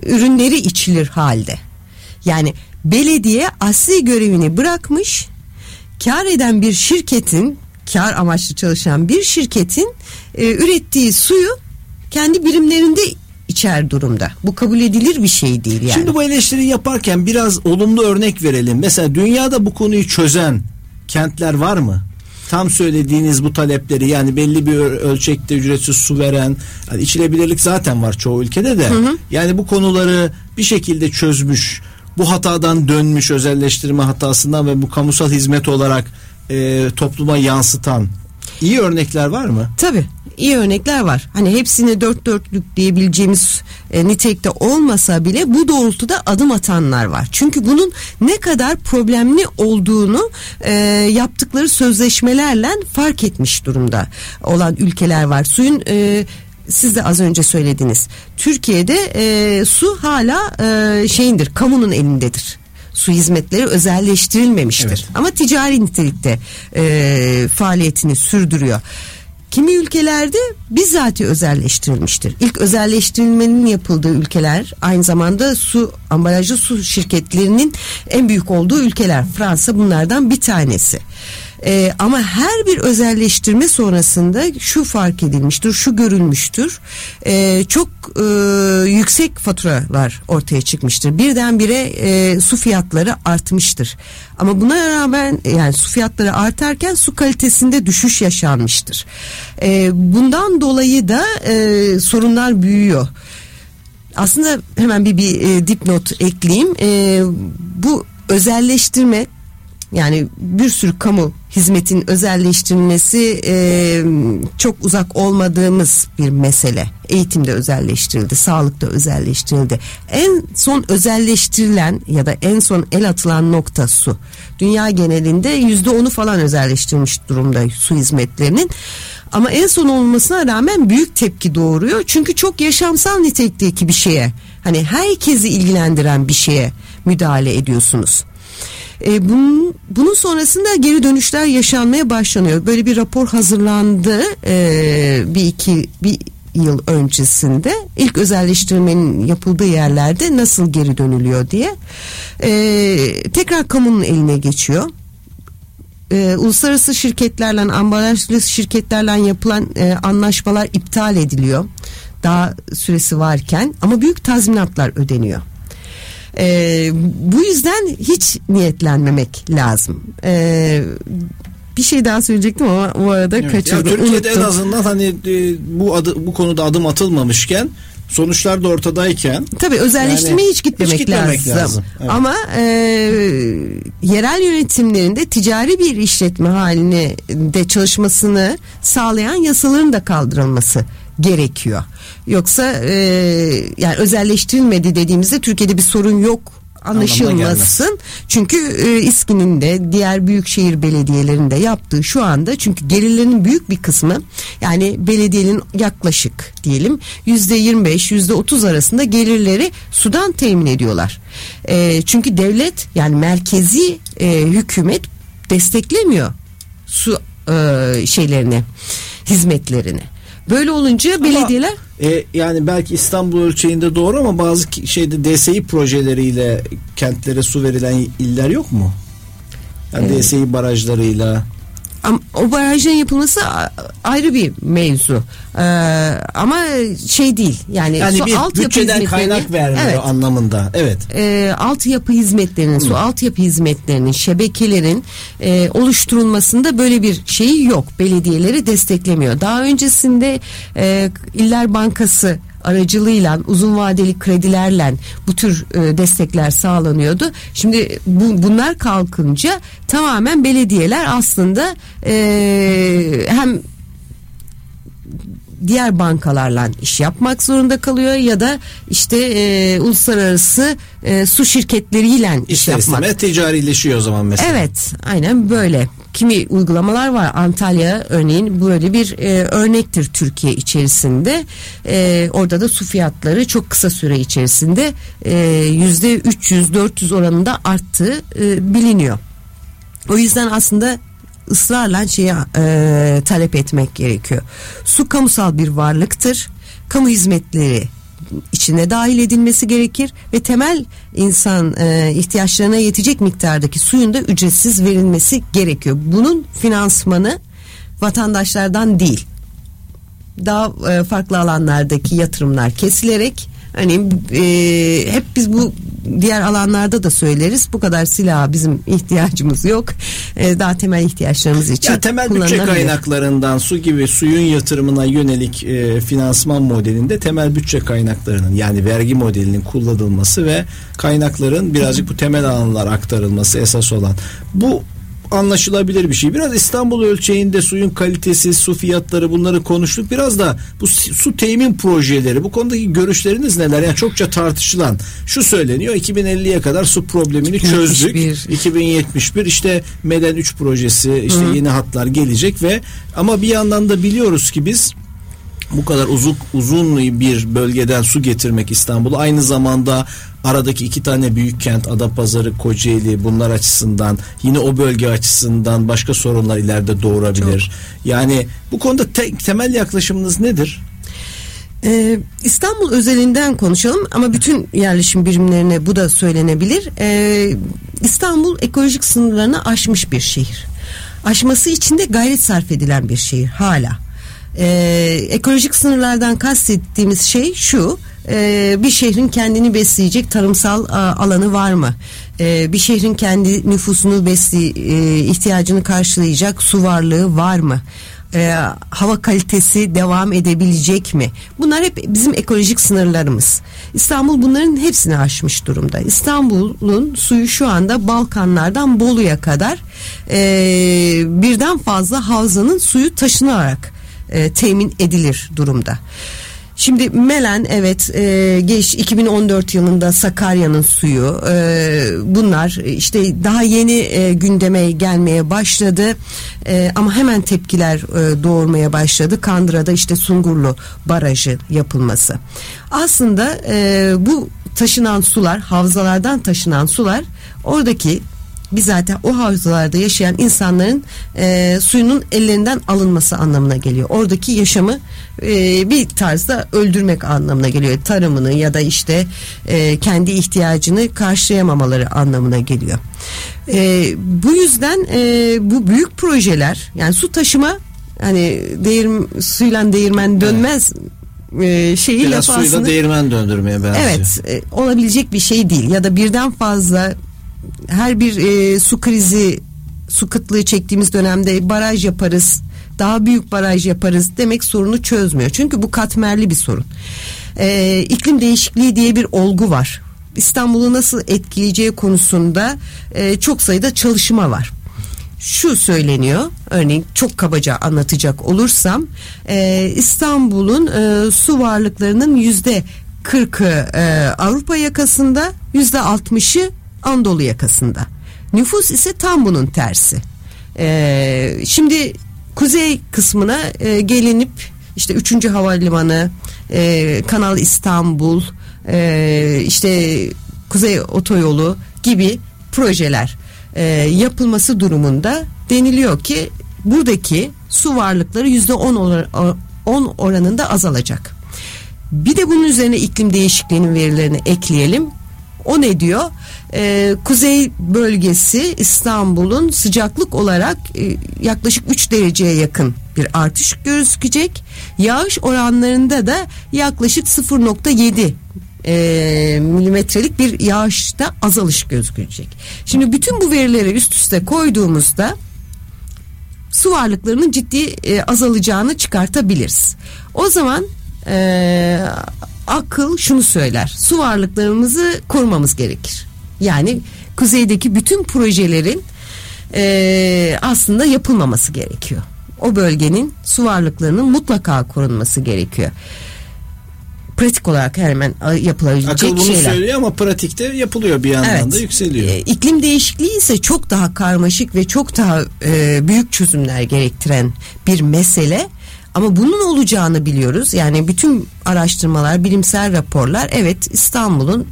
ürünleri içilir halde. Yani belediye asli görevini bırakmış kar eden bir şirketin kar amaçlı çalışan bir şirketin e, ürettiği suyu kendi birimlerinde içer durumda. Bu kabul edilir bir şey değil yani. Şimdi bu eleştiri yaparken biraz olumlu örnek verelim. Mesela dünyada bu konuyu çözen kentler var mı? Tam söylediğiniz bu talepleri yani belli bir ölçekte ücretsiz su veren yani içilebilirlik zaten var çoğu ülkede de. Hı hı. Yani bu konuları bir şekilde çözmüş bu hatadan dönmüş özelleştirme hatasından ve bu kamusal hizmet olarak e, topluma yansıtan iyi örnekler var mı? Tabii iyi örnekler var. Hani hepsini dört dörtlük diyebileceğimiz e, nitelikte olmasa bile bu doğrultuda adım atanlar var. Çünkü bunun ne kadar problemli olduğunu e, yaptıkları sözleşmelerle fark etmiş durumda olan ülkeler var. Suyun e, siz de az önce söylediniz. Türkiye'de e, su hala e, şeyindir, kamunun elindedir su hizmetleri özelleştirilmemiştir. Evet. Ama ticari nitelikte e, faaliyetini sürdürüyor. Kimi ülkelerde bizzati özelleştirilmiştir. İlk özelleştirilmenin yapıldığı ülkeler aynı zamanda su ambalajlı su şirketlerinin en büyük olduğu ülkeler. Fransa bunlardan bir tanesi. E, ama her bir özelleştirme sonrasında şu fark edilmiştir, şu görülmüştür. E, çok e, yüksek faturalar ortaya çıkmıştır. Birdenbire e, su fiyatları artmıştır. Ama buna rağmen yani su fiyatları artarken su kalitesinde düşüş yaşanmıştır. E, bundan dolayı da e, sorunlar büyüyor. Aslında hemen bir, bir e, dipnot ekleyeyim. E, bu özelleştirme yani bir sürü kamu hizmetin özelleştirilmesi e, çok uzak olmadığımız bir mesele. Eğitimde özelleştirildi, sağlıkta özelleştirildi. En son özelleştirilen ya da en son el atılan nokta su. Dünya genelinde yüzde onu falan özelleştirmiş durumda su hizmetlerinin. Ama en son olmasına rağmen büyük tepki doğuruyor. Çünkü çok yaşamsal nitelikteki bir şeye, hani herkesi ilgilendiren bir şeye müdahale ediyorsunuz. E, bunun, bunun sonrasında geri dönüşler yaşanmaya başlanıyor. Böyle bir rapor hazırlandı e, bir iki bir yıl öncesinde ilk özelleştirmenin yapıldığı yerlerde nasıl geri dönülüyor diye e, tekrar kamunun eline geçiyor. E, uluslararası şirketlerle ambalajlı şirketlerle yapılan e, anlaşmalar iptal ediliyor daha süresi varken ama büyük tazminatlar ödeniyor. E, bu yüzden hiç niyetlenmemek lazım. E, bir şey daha söyleyecektim ama o arada evet, kaçırdım. Yani Türkiye'de unuttum. en azından hani e, bu adı, bu konuda adım atılmamışken sonuçlar da ortadayken tabii özelleştirmeye yani, hiç gitmemek, hiç gitmemek lazım. lazım. Evet. Ama e, yerel yönetimlerinde ticari bir işletme haline de çalışmasını sağlayan yasaların da kaldırılması gerekiyor. Yoksa e, yani özelleştirilmedi dediğimizde Türkiye'de bir sorun yok anlaşılmasın. Çünkü e, İSKİ'nin de diğer büyükşehir belediyelerinde yaptığı şu anda çünkü gelirlerinin büyük bir kısmı yani belediyenin yaklaşık diyelim yüzde 25 yüzde 30 arasında gelirleri sudan temin ediyorlar. E, çünkü devlet yani merkezi e, hükümet desteklemiyor su e, şeylerini hizmetlerini. Böyle olunca ama, belediyeler e, yani belki İstanbul ölçeğinde doğru ama bazı şeyde DSİ projeleriyle kentlere su verilen iller yok mu? Yani evet. DSİ barajlarıyla o barajın yapılması ayrı bir mevzu. Ee, ama şey değil. Yani, yani su bir altyapı bütçeden kaynak vermiyor evet, anlamında. Evet. E, altyapı hizmetlerinin, su altyapı hizmetlerinin, şebekelerin e, oluşturulmasında böyle bir şey yok. Belediyeleri desteklemiyor. Daha öncesinde e, İller Bankası aracılığıyla uzun vadeli kredilerle bu tür e, destekler sağlanıyordu. Şimdi bu, bunlar kalkınca tamamen belediyeler aslında e, hem diğer bankalarla iş yapmak zorunda kalıyor ya da işte e, uluslararası e, su şirketleriyle iş İster yapmak. İster ticarileşiyor o zaman mesela. Evet aynen böyle. Kimi uygulamalar var Antalya örneğin böyle bir e, örnektir Türkiye içerisinde. E, orada da su fiyatları çok kısa süre içerisinde e, yüzde 300-400 oranında arttığı e, biliniyor. O yüzden aslında ısrarla şeyi e, talep etmek gerekiyor. Su kamusal bir varlıktır. Kamu hizmetleri içine dahil edilmesi gerekir ve temel insan e, ihtiyaçlarına yetecek miktardaki suyun da ücretsiz verilmesi gerekiyor. Bunun finansmanı vatandaşlardan değil daha e, farklı alanlardaki yatırımlar kesilerek Hani e, hep biz bu diğer alanlarda da söyleriz. Bu kadar silah bizim ihtiyacımız yok. E, daha temel ihtiyaçlarımız için ya temel bütçe kaynaklarından su gibi suyun yatırımına yönelik e, finansman modelinde temel bütçe kaynaklarının yani vergi modelinin kullanılması ve kaynakların birazcık bu temel alanlar aktarılması esas olan. Bu anlaşılabilir bir şey. Biraz İstanbul ölçeğinde suyun kalitesi, su fiyatları bunları konuştuk. Biraz da bu su temin projeleri bu konudaki görüşleriniz neler? Yani çokça tartışılan şu söyleniyor 2050'ye kadar su problemini çözdük. 2071 işte Meden 3 projesi işte Hı. yeni hatlar gelecek ve ama bir yandan da biliyoruz ki biz bu kadar uzun uzun bir bölgeden su getirmek İstanbul'a aynı zamanda aradaki iki tane büyük kent Adapazarı, Kocaeli bunlar açısından yine o bölge açısından başka sorunlar ileride doğurabilir. Çok. Yani bu konuda te- temel yaklaşımınız nedir? Ee, İstanbul özelinden konuşalım ama bütün yerleşim birimlerine bu da söylenebilir. Ee, İstanbul ekolojik sınırlarını aşmış bir şehir. Aşması için de gayret sarf edilen bir şehir hala. Ee, ekolojik sınırlardan kastettiğimiz şey şu e, bir şehrin kendini besleyecek tarımsal alanı var mı? E, bir şehrin kendi nüfusunu besli e, ihtiyacını karşılayacak su varlığı var mı? e, hava kalitesi devam edebilecek mi? Bunlar hep bizim ekolojik sınırlarımız. İstanbul bunların hepsini aşmış durumda. İstanbul'un suyu şu anda Balkanlardan Bolu'ya kadar e, birden fazla havzanın suyu taşınarak e, temin edilir durumda. Şimdi Melen evet e, geç 2014 yılında Sakarya'nın suyu e, bunlar işte daha yeni e, gündeme gelmeye başladı e, ama hemen tepkiler e, doğurmaya başladı. Kandıra'da işte Sungurlu Barajı yapılması. Aslında e, bu taşınan sular havzalardan taşınan sular oradaki bizatihi o havzalarda yaşayan insanların e, suyunun ellerinden alınması anlamına geliyor. Oradaki yaşamı e, bir tarzda öldürmek anlamına geliyor. Tarımını ya da işte e, kendi ihtiyacını karşılayamamaları anlamına geliyor. E, bu yüzden e, bu büyük projeler yani su taşıma hani değir, suyla değirmen dönmez e, şeyi Biraz suyla değirmen döndürmeye benziyor. Evet e, olabilecek bir şey değil ya da birden fazla her bir e, su krizi su kıtlığı çektiğimiz dönemde baraj yaparız daha büyük baraj yaparız demek sorunu çözmüyor. Çünkü bu katmerli bir sorun. E, iklim değişikliği diye bir olgu var. İstanbul'u nasıl etkileyeceği konusunda e, çok sayıda çalışma var. Şu söyleniyor örneğin çok kabaca anlatacak olursam e, İstanbul'un e, su varlıklarının yüzde 40'ı e, Avrupa yakasında yüzde 60'ı Anadolu yakasında nüfus ise tam bunun tersi e, şimdi kuzey kısmına e, gelinip işte 3. havalimanı e, Kanal İstanbul e, işte Kuzey Otoyolu gibi projeler e, yapılması durumunda deniliyor ki buradaki su varlıkları yüzde on oranında azalacak. Bir de bunun üzerine iklim değişikliğinin verilerini ekleyelim. O ne diyor? Ee, kuzey bölgesi İstanbul'un sıcaklık olarak e, yaklaşık 3 dereceye yakın bir artış gözükecek. Yağış oranlarında da yaklaşık 0.7 e, milimetrelik bir yağışta azalış gözükecek. Şimdi bütün bu verileri üst üste koyduğumuzda su varlıklarının ciddi e, azalacağını çıkartabiliriz. O zaman e, akıl şunu söyler. Su varlıklarımızı korumamız gerekir. Yani kuzeydeki bütün projelerin e, aslında yapılmaması gerekiyor. O bölgenin su varlıklarının mutlaka korunması gerekiyor pratik olarak hemen yapılabilecek Akıl bunu şeyler. söylüyor ama pratikte yapılıyor bir yandan evet. da yükseliyor. E, iklim değişikliği ise çok daha karmaşık ve çok daha e, büyük çözümler gerektiren bir mesele. Ama bunun olacağını biliyoruz. Yani bütün araştırmalar, bilimsel raporlar evet İstanbul'un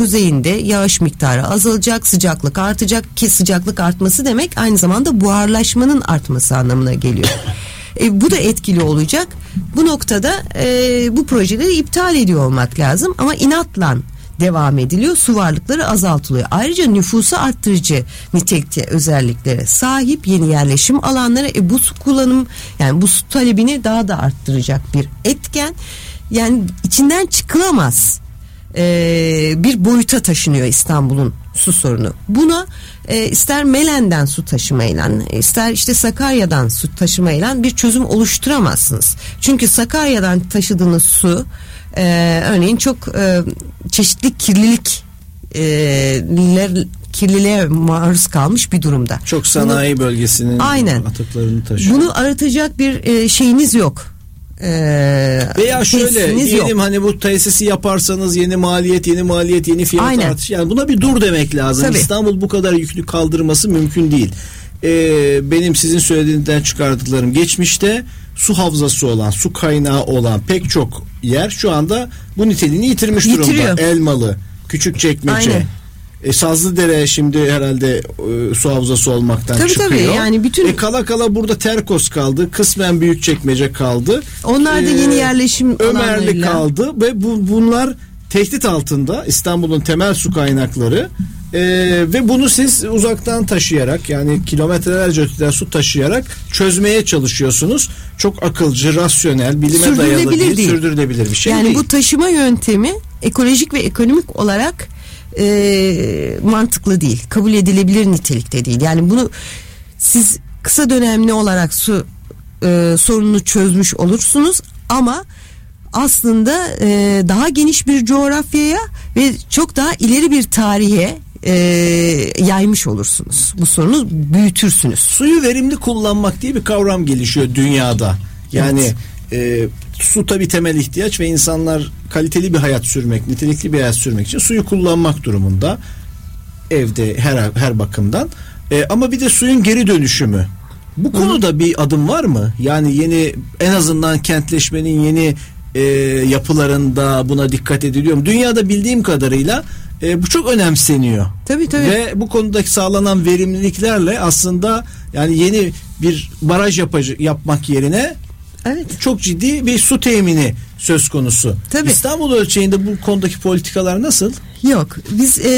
kuzeyinde yağış miktarı azalacak, sıcaklık artacak ki sıcaklık artması demek aynı zamanda buharlaşmanın artması anlamına geliyor. E, bu da etkili olacak. Bu noktada e, bu projeleri iptal ediyor olmak lazım ama inatla devam ediliyor. Su varlıkları azaltılıyor. Ayrıca nüfusu arttırıcı nitelikte özelliklere sahip yeni yerleşim alanları e, bu su kullanım yani bu su talebini daha da arttıracak bir etken. Yani içinden çıkılamaz e, bir boyuta taşınıyor İstanbul'un su sorunu. Buna e, ister Melen'den su taşımayla ister işte Sakarya'dan su taşımayla bir çözüm oluşturamazsınız. Çünkü Sakarya'dan taşıdığınız su e, örneğin çok e, çeşitli kirlilik e, kirliliğe maruz kalmış bir durumda. Çok sanayi Bunu, bölgesinin aynen, atıklarını taşıyor. Bunu arıtacak bir e, şeyiniz yok. Ee, Veya şöyle diyelim yok. hani bu tesisi yaparsanız yeni maliyet, yeni maliyet, yeni fiyat Aynen. artışı. Yani buna bir dur demek lazım. Tabii. İstanbul bu kadar yüklü kaldırması mümkün değil. Ee, benim sizin söylediğinizden çıkardıklarım geçmişte su havzası olan, su kaynağı olan pek çok yer şu anda bu niteliğini yitirmiş Yitiriyor. durumda. Elmalı, küçük çekmece. Aynen. E, Sazlıdere şimdi herhalde e, su havzası olmaktan tabii, çıkıyor. Tabii yani bütün e, kala kala burada Terkos kaldı. Kısmen büyük çekmece kaldı. Onlar da e, yeni yerleşim Ömerli kaldı ve bu bunlar tehdit altında İstanbul'un temel su kaynakları. Ee, ve bunu siz uzaktan taşıyarak yani kilometrelerce öteden su taşıyarak çözmeye çalışıyorsunuz. Çok akılcı, rasyonel, bilime dayalı değil, değil, sürdürülebilir bir şey yani değil. Yani bu taşıma yöntemi ekolojik ve ekonomik olarak e, mantıklı değil. Kabul edilebilir nitelikte değil. Yani bunu siz kısa dönemli olarak su e, sorununu çözmüş olursunuz ama aslında e, daha geniş bir coğrafyaya ve çok daha ileri bir tarihe e, yaymış olursunuz. Bu sorunu büyütürsünüz. Suyu verimli kullanmak diye bir kavram gelişiyor dünyada. Yani evet e, su tabi temel ihtiyaç ve insanlar kaliteli bir hayat sürmek, nitelikli bir hayat sürmek için suyu kullanmak durumunda evde her her bakımdan. E, ama bir de suyun geri dönüşümü. Bu konuda bir adım var mı? Yani yeni en azından kentleşmenin yeni e, yapılarında buna dikkat ediliyor mu? Dünyada bildiğim kadarıyla e, bu çok önemseniyor. Tabii tabii. Ve bu konudaki sağlanan verimliliklerle aslında yani yeni bir baraj yapacı, yapmak yerine Evet. Çok ciddi bir su temini söz konusu. Tabii. İstanbul ölçeğinde bu konudaki politikalar nasıl? Yok. Biz e,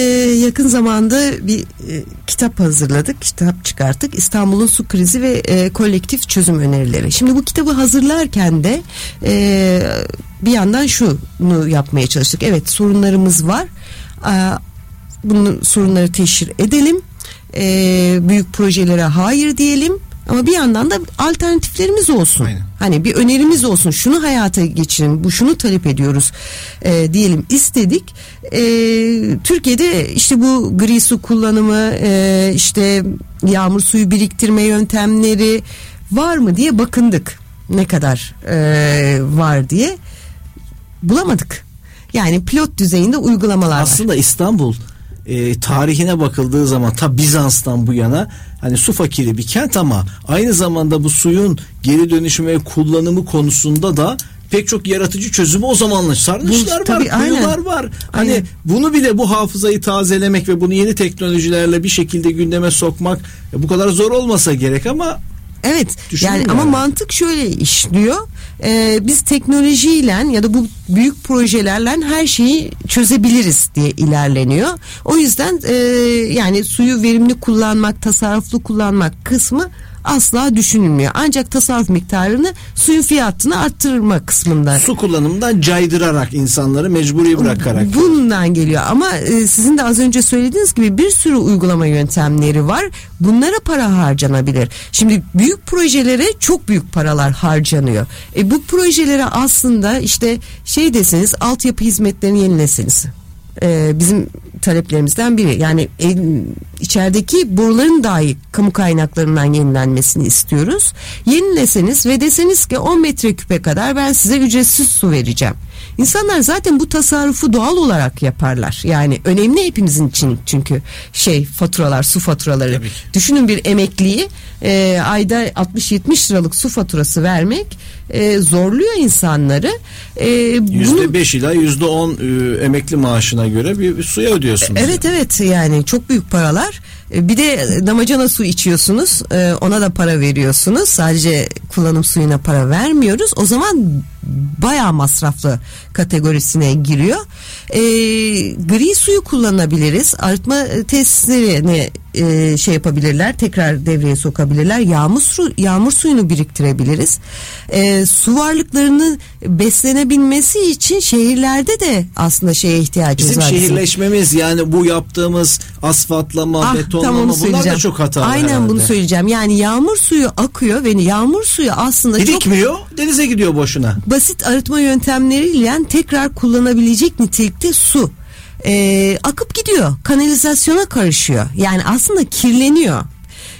yakın zamanda bir e, kitap hazırladık. Kitap çıkarttık. İstanbul'un su krizi ve e, kolektif çözüm önerileri. Şimdi bu kitabı hazırlarken de e, bir yandan şunu yapmaya çalıştık. Evet sorunlarımız var. E, bunu sorunları teşhir edelim. E, büyük projelere hayır diyelim Ama bir yandan da alternatiflerimiz olsun. Aynen. Hani bir önerimiz olsun. Şunu hayata geçirin. Bu şunu talep ediyoruz e, diyelim istedik. E, Türkiye'de işte bu gri su kullanımı, e, işte yağmur suyu biriktirme yöntemleri var mı diye bakındık. Ne kadar e, var diye bulamadık. Yani pilot düzeyinde uygulamalar var. Aslında İstanbul e, tarihine bakıldığı zaman ta Bizans'tan bu yana hani su fakiri bir kent ama aynı zamanda bu suyun geri dönüşümü ve kullanımı konusunda da pek çok yaratıcı çözümü o zamanla sarnıçlar Bu- var, tabii, kuyular aynen. var. Hani Aynen. bunu bile bu hafızayı tazelemek ve bunu yeni teknolojilerle bir şekilde gündeme sokmak bu kadar zor olmasa gerek ama Evet Düşünün yani yani. ama mantık şöyle işliyor. Ee, biz teknolojiyle ya da bu büyük projelerle her şeyi çözebiliriz diye ilerleniyor. O yüzden e, yani suyu verimli kullanmak, tasarruflu kullanmak kısmı asla düşünülmüyor. Ancak tasarruf miktarını suyun fiyatını arttırma kısmında su kullanımından caydırarak insanları mecburi bırakarak. Bundan geliyor ama e, sizin de az önce söylediğiniz gibi bir sürü uygulama yöntemleri var. Bunlara para harcanabilir. Şimdi büyük projelere çok büyük paralar harcanıyor. E, bu projelere aslında işte şey deseniz altyapı hizmetlerini yenileseniz. E, bizim taleplerimizden biri. Yani e, içerideki boruların dahi kamu kaynaklarından yenilenmesini istiyoruz. Yenileseniz ve deseniz ki 10 metreküpe kadar ben size ücretsiz su vereceğim. İnsanlar zaten bu tasarrufu doğal olarak yaparlar. Yani önemli hepimizin için çünkü şey faturalar, su faturaları. Düşünün bir emekliyi e, ayda 60-70 liralık su faturası vermek e, zorluyor insanları. E, Yüzde bunun- beş ila yüzde on e, emekli maaşına göre bir, bir suya ödüyorsunuz. Evet evet yani çok büyük paralar. E, Bir de damacana su içiyorsunuz. e, Ona da para veriyorsunuz. Sadece kullanım suyuna para vermiyoruz. O zaman bayağı masraflı kategorisine giriyor. E, gri suyu kullanabiliriz. Arıtma e, tesislerini e, şey yapabilirler. Tekrar devreye sokabilirler. Yağmur su yağmur suyunu biriktirebiliriz. E, su varlıklarını beslenebilmesi için şehirlerde de aslında şeye ihtiyacımız Bizim var. şehirleşmemiz yani bu yaptığımız asfaltlama, Ah, betonlama bunlar da çok hatalı Aynen herhalde. bunu söyleyeceğim. Yani yağmur suyu akıyor ve yağmur suyu aslında çok Birikmiyor, denize gidiyor boşuna. Basit arıtma yöntemleriyle tekrar kullanabilecek nitelikte su Ee, akıp gidiyor. Kanalizasyona karışıyor. Yani aslında kirleniyor.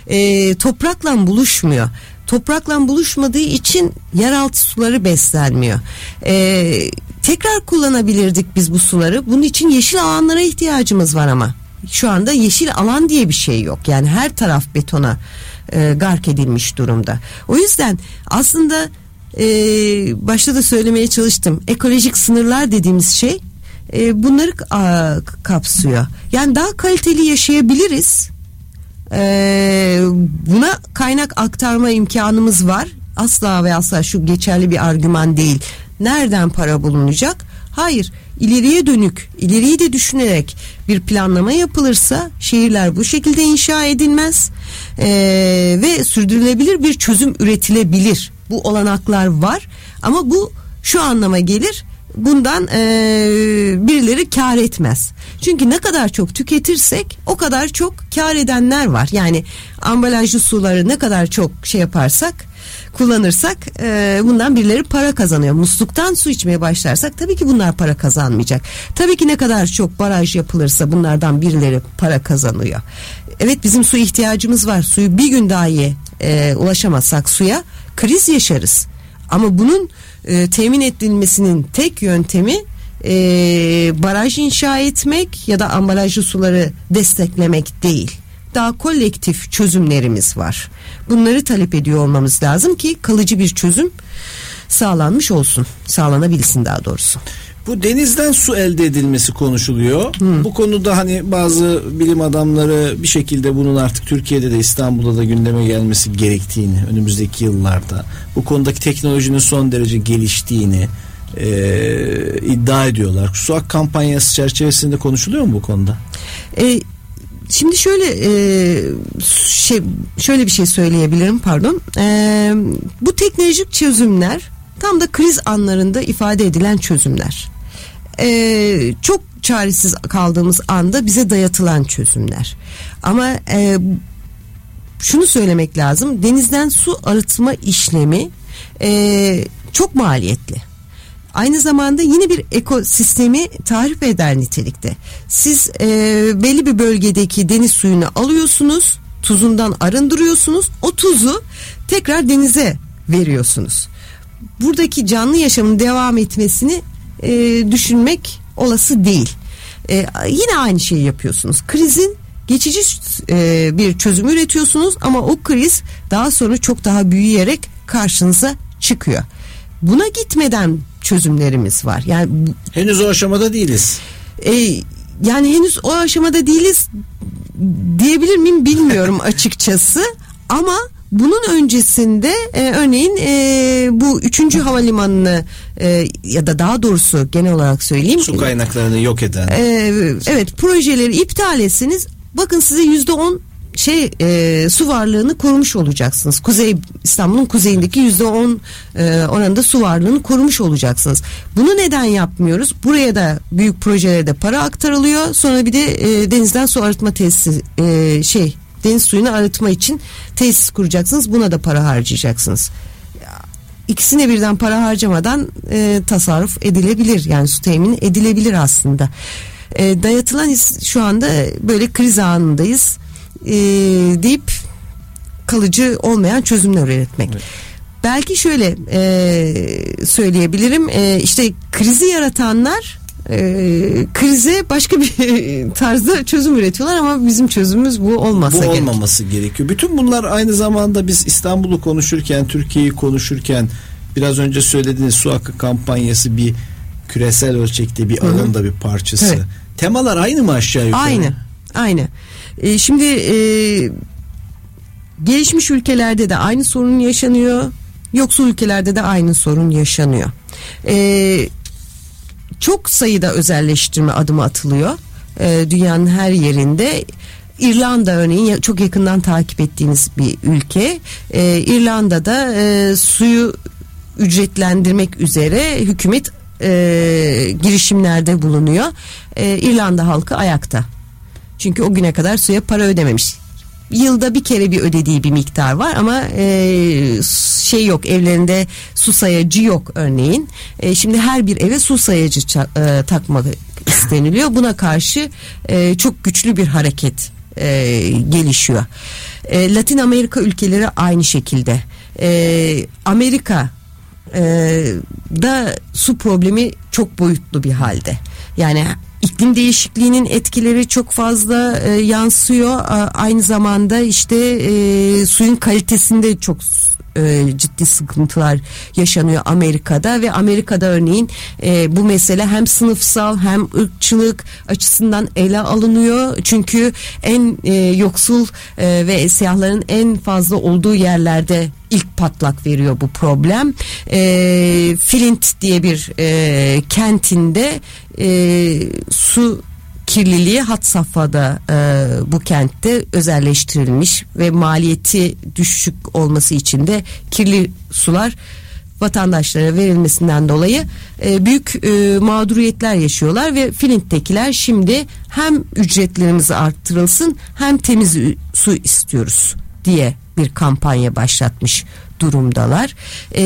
Ee, toprakla buluşmuyor. Toprakla buluşmadığı için yeraltı suları beslenmiyor. Ee, tekrar kullanabilirdik biz bu suları. Bunun için yeşil alanlara ihtiyacımız var ama. Şu anda yeşil alan diye bir şey yok. Yani her taraf betona e, gark edilmiş durumda. O yüzden aslında e, başta da söylemeye çalıştım. Ekolojik sınırlar dediğimiz şey e, bunları a, kapsıyor. Yani daha kaliteli yaşayabiliriz. E, buna kaynak aktarma imkanımız var. Asla ve asla şu geçerli bir argüman değil. Nereden para bulunacak? Hayır. ileriye dönük, ileriyi de düşünerek bir planlama yapılırsa şehirler bu şekilde inşa edilmez e, ve sürdürülebilir bir çözüm üretilebilir. Bu olanaklar var ama bu şu anlama gelir bundan e, birileri kar etmez. Çünkü ne kadar çok tüketirsek o kadar çok kar edenler var. Yani ambalajlı suları ne kadar çok şey yaparsak kullanırsak e, bundan birileri para kazanıyor. Musluktan su içmeye başlarsak tabii ki bunlar para kazanmayacak. Tabii ki ne kadar çok baraj yapılırsa bunlardan birileri para kazanıyor. Evet bizim su ihtiyacımız var. Suyu bir gün dahi e, ulaşamazsak suya kriz yaşarız. Ama bunun e, temin edilmesinin tek yöntemi e, baraj inşa etmek ya da ambalajlı suları desteklemek değil. Daha kolektif çözümlerimiz var. Bunları talep ediyor olmamız lazım ki kalıcı bir çözüm sağlanmış olsun. Sağlanabilsin daha doğrusu. Bu denizden su elde edilmesi konuşuluyor. Bu konuda hani bazı bilim adamları bir şekilde bunun artık Türkiye'de de İstanbul'da da gündeme gelmesi gerektiğini önümüzdeki yıllarda bu konudaki teknolojinin son derece geliştiğini e, iddia ediyorlar. Su kampanyası çerçevesinde konuşuluyor mu bu konuda? E, şimdi şöyle e, şey şöyle bir şey söyleyebilirim pardon. E, bu teknolojik çözümler tam da kriz anlarında ifade edilen çözümler. E, çok çaresiz kaldığımız anda bize dayatılan çözümler. Ama e, şunu söylemek lazım. Denizden su arıtma işlemi e, çok maliyetli. Aynı zamanda yine bir ekosistemi tahrip eder nitelikte. Siz e, belli bir bölgedeki deniz suyunu alıyorsunuz, tuzundan arındırıyorsunuz. O tuzu tekrar denize veriyorsunuz. Buradaki canlı yaşamın devam etmesini e, düşünmek olası değil. E, yine aynı şeyi yapıyorsunuz. Krizin geçici e, bir çözüm üretiyorsunuz ama o kriz daha sonra çok daha büyüyerek karşınıza çıkıyor. Buna gitmeden çözümlerimiz var. Yani henüz o aşamada değiliz. E, yani henüz o aşamada değiliz diyebilir miyim bilmiyorum [laughs] açıkçası ama bunun öncesinde e, örneğin e, bu üçüncü havalimanını e, ya da daha doğrusu genel olarak söyleyeyim. Su kaynaklarını yok eden. E, evet projeleri iptal etseniz bakın size yüzde on şey e, su varlığını korumuş olacaksınız. Kuzey İstanbul'un kuzeyindeki yüzde on e, oranında su varlığını korumuş olacaksınız. Bunu neden yapmıyoruz? Buraya da büyük projelere de para aktarılıyor. Sonra bir de e, denizden su arıtma tesisi e, şey deniz suyunu arıtma için tesis kuracaksınız. Buna da para harcayacaksınız. İkisine birden para harcamadan e, tasarruf edilebilir. Yani su temin edilebilir aslında. E, dayatılan şu anda böyle kriz anındayız e, deyip kalıcı olmayan çözümler üretmek. Evet. Belki şöyle e, söyleyebilirim e, işte krizi yaratanlar e, krize başka bir [laughs] tarzda çözüm üretiyorlar ama bizim çözümümüz bu olmasa Bu gerek. olmaması gerekiyor. Bütün bunlar aynı zamanda biz İstanbul'u konuşurken, Türkiye'yi konuşurken biraz önce söylediğiniz su hakkı kampanyası bir küresel ölçekte bir alanda bir parçası. Evet. Temalar aynı mı aşağı yukarı? Aynı. Aynı. E, şimdi e, gelişmiş ülkelerde de aynı sorun yaşanıyor. Yoksul ülkelerde de aynı sorun yaşanıyor. E, çok sayıda özelleştirme adımı atılıyor. E, dünyanın her yerinde. İrlanda örneğin çok yakından takip ettiğiniz bir ülke. E, İrlanda'da e, suyu ücretlendirmek üzere hükümet e, girişimlerde bulunuyor. E, İrlanda halkı ayakta. Çünkü o güne kadar suya para ödememiş. Yılda bir kere bir ödediği bir miktar var ama e, şey yok evlerinde su sayacı yok örneğin. E, şimdi her bir eve su sayacı e, takmak isteniliyor. Buna karşı e, çok güçlü bir hareket e, gelişiyor. E, Latin Amerika ülkeleri aynı şekilde. E, Amerika e, da su problemi çok boyutlu bir halde. Yani iklim değişikliğinin etkileri çok fazla e, yansıyor. A, aynı zamanda işte e, suyun kalitesinde çok e, ciddi sıkıntılar yaşanıyor Amerika'da ve Amerika'da örneğin e, bu mesele hem sınıfsal hem ırkçılık açısından ele alınıyor. Çünkü en e, yoksul e, ve siyahların en fazla olduğu yerlerde ilk patlak veriyor bu problem. E, Flint diye bir e, kentinde e, su kirliliği hat safhada e, bu kentte özelleştirilmiş ve maliyeti düşük olması için de kirli sular vatandaşlara verilmesinden dolayı e, büyük e, mağduriyetler yaşıyorlar ve Flint'tekiler şimdi hem ücretlerimiz arttırılsın hem temiz su istiyoruz diye bir kampanya başlatmış durumdalar. E,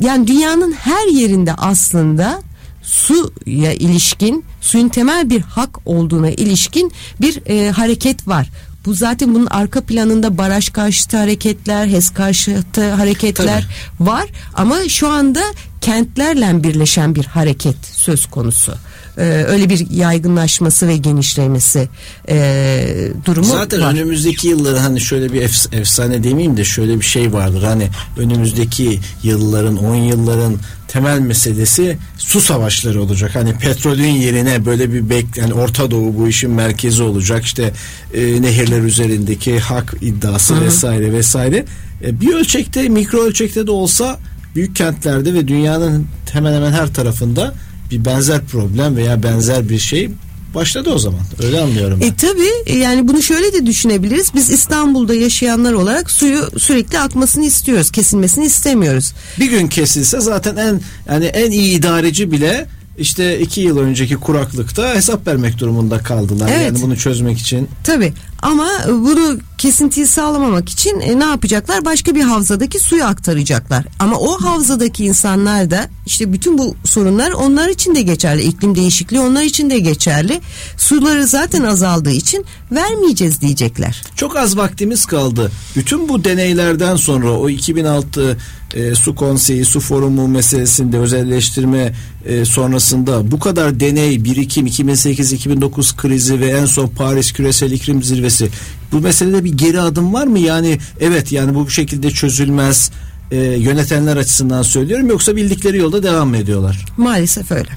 yani dünyanın her yerinde aslında suya ilişkin suyun temel bir hak olduğuna ilişkin bir e, hareket var. Bu zaten bunun arka planında baraj karşıtı hareketler, HES karşıtı hareketler Tabii. var ama şu anda kentlerle birleşen bir hareket söz konusu. Ee, öyle bir yaygınlaşması ve genişlemesi e, durumu Zaten var. önümüzdeki yılları hani şöyle bir efs efsane demeyeyim de şöyle bir şey vardır. Hani önümüzdeki yılların, on yılların temel meselesi su savaşları olacak. Hani petrolün yerine böyle bir bek yani Orta Doğu bu işin merkezi olacak. İşte e, nehirler üzerindeki hak iddiası Hı-hı. vesaire vesaire. E, bir ölçekte mikro ölçekte de olsa büyük kentlerde ve dünyanın hemen hemen her tarafında bir benzer problem veya benzer bir şey başladı o zaman. Öyle anlıyorum ben. E tabi yani bunu şöyle de düşünebiliriz. Biz İstanbul'da yaşayanlar olarak suyu sürekli akmasını istiyoruz. Kesilmesini istemiyoruz. Bir gün kesilse zaten en yani en iyi idareci bile işte iki yıl önceki kuraklıkta hesap vermek durumunda kaldılar. Evet. Yani bunu çözmek için. Tabii ama bunu kesintiyi sağlamamak için e, ne yapacaklar? Başka bir havzadaki suyu aktaracaklar. Ama o havzadaki insanlar da işte bütün bu sorunlar onlar için de geçerli. İklim değişikliği onlar için de geçerli. Suları zaten azaldığı için vermeyeceğiz diyecekler. Çok az vaktimiz kaldı. Bütün bu deneylerden sonra o 2006 e, su konseyi, su forumu meselesinde özelleştirme e, sonrasında bu kadar deney, birikim, 2008-2009 krizi ve en son Paris Küresel İklim Zirvesi bu meselede bir geri adım var mı? Yani evet yani bu şekilde çözülmez e, yönetenler açısından söylüyorum yoksa bildikleri yolda devam mı ediyorlar? Maalesef öyle.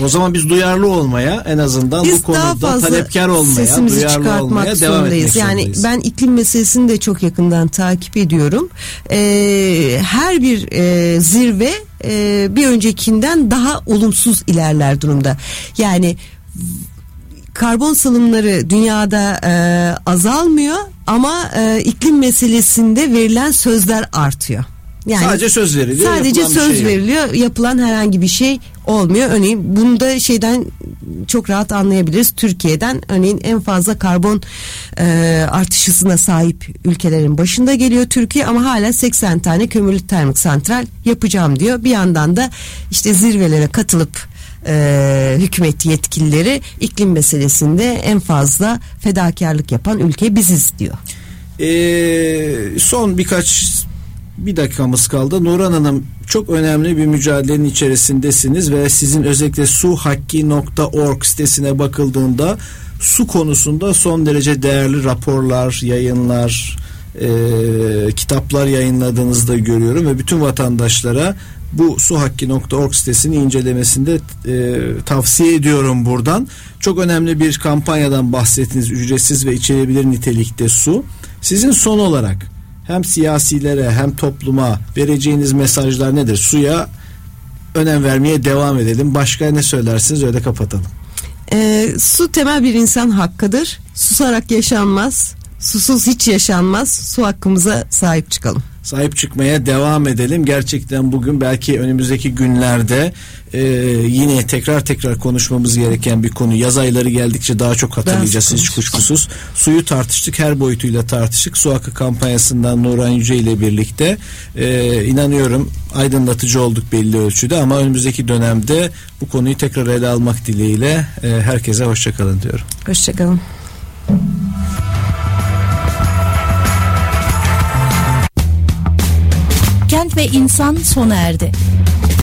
O zaman biz duyarlı olmaya en azından Biz bu daha konuda fazla talepkar olmaya, sesimizi duyarlı çıkartmak olmaya devam zorundayız. etmek Yani zorundayız. ben iklim meselesini de çok yakından takip ediyorum. Ee, her bir e, zirve e, bir öncekinden daha olumsuz ilerler durumda. Yani karbon salımları dünyada e, azalmıyor ama e, iklim meselesinde verilen sözler artıyor. Yani Sadece söz veriliyor. Sadece söz şey yok. veriliyor. Yapılan herhangi bir şey olmuyor. Örneğin bunda şeyden çok rahat anlayabiliriz. Türkiye'den örneğin en fazla karbon e, artış hızına sahip ülkelerin başında geliyor Türkiye ama hala 80 tane kömürlü termik santral yapacağım diyor. Bir yandan da işte zirvelere katılıp e, hükümet yetkilileri iklim meselesinde en fazla fedakarlık yapan ülke biziz diyor. Ee, son birkaç bir dakikamız kaldı. Nurhan Hanım çok önemli bir mücadelenin içerisindesiniz ve sizin özellikle suhakki.org sitesine bakıldığında su konusunda son derece değerli raporlar, yayınlar, e, kitaplar yayınladığınızda görüyorum ve bütün vatandaşlara bu suhakki.org sitesini incelemesinde e, tavsiye ediyorum buradan. Çok önemli bir kampanyadan bahsettiniz. Ücretsiz ve içilebilir nitelikte su. Sizin son olarak hem siyasilere hem topluma vereceğiniz mesajlar nedir? Suya önem vermeye devam edelim. Başka ne söylersiniz öyle kapatalım. E, su temel bir insan hakkıdır. Susarak yaşanmaz. Susuz hiç yaşanmaz. Su hakkımıza sahip çıkalım. Sahip çıkmaya devam edelim. Gerçekten bugün belki önümüzdeki günlerde e, yine tekrar tekrar konuşmamız gereken bir konu. Yaz ayları geldikçe daha çok hatırlayacağız hiç kuşkusuz. Suyu tartıştık her boyutuyla tartıştık. Su hakkı kampanyasından Nurhan Yüce ile birlikte e, inanıyorum aydınlatıcı olduk belli ölçüde ama önümüzdeki dönemde bu konuyu tekrar ele almak dileğiyle e, herkese hoşçakalın diyorum. Hoşçakalın. Ve insan sona erdi.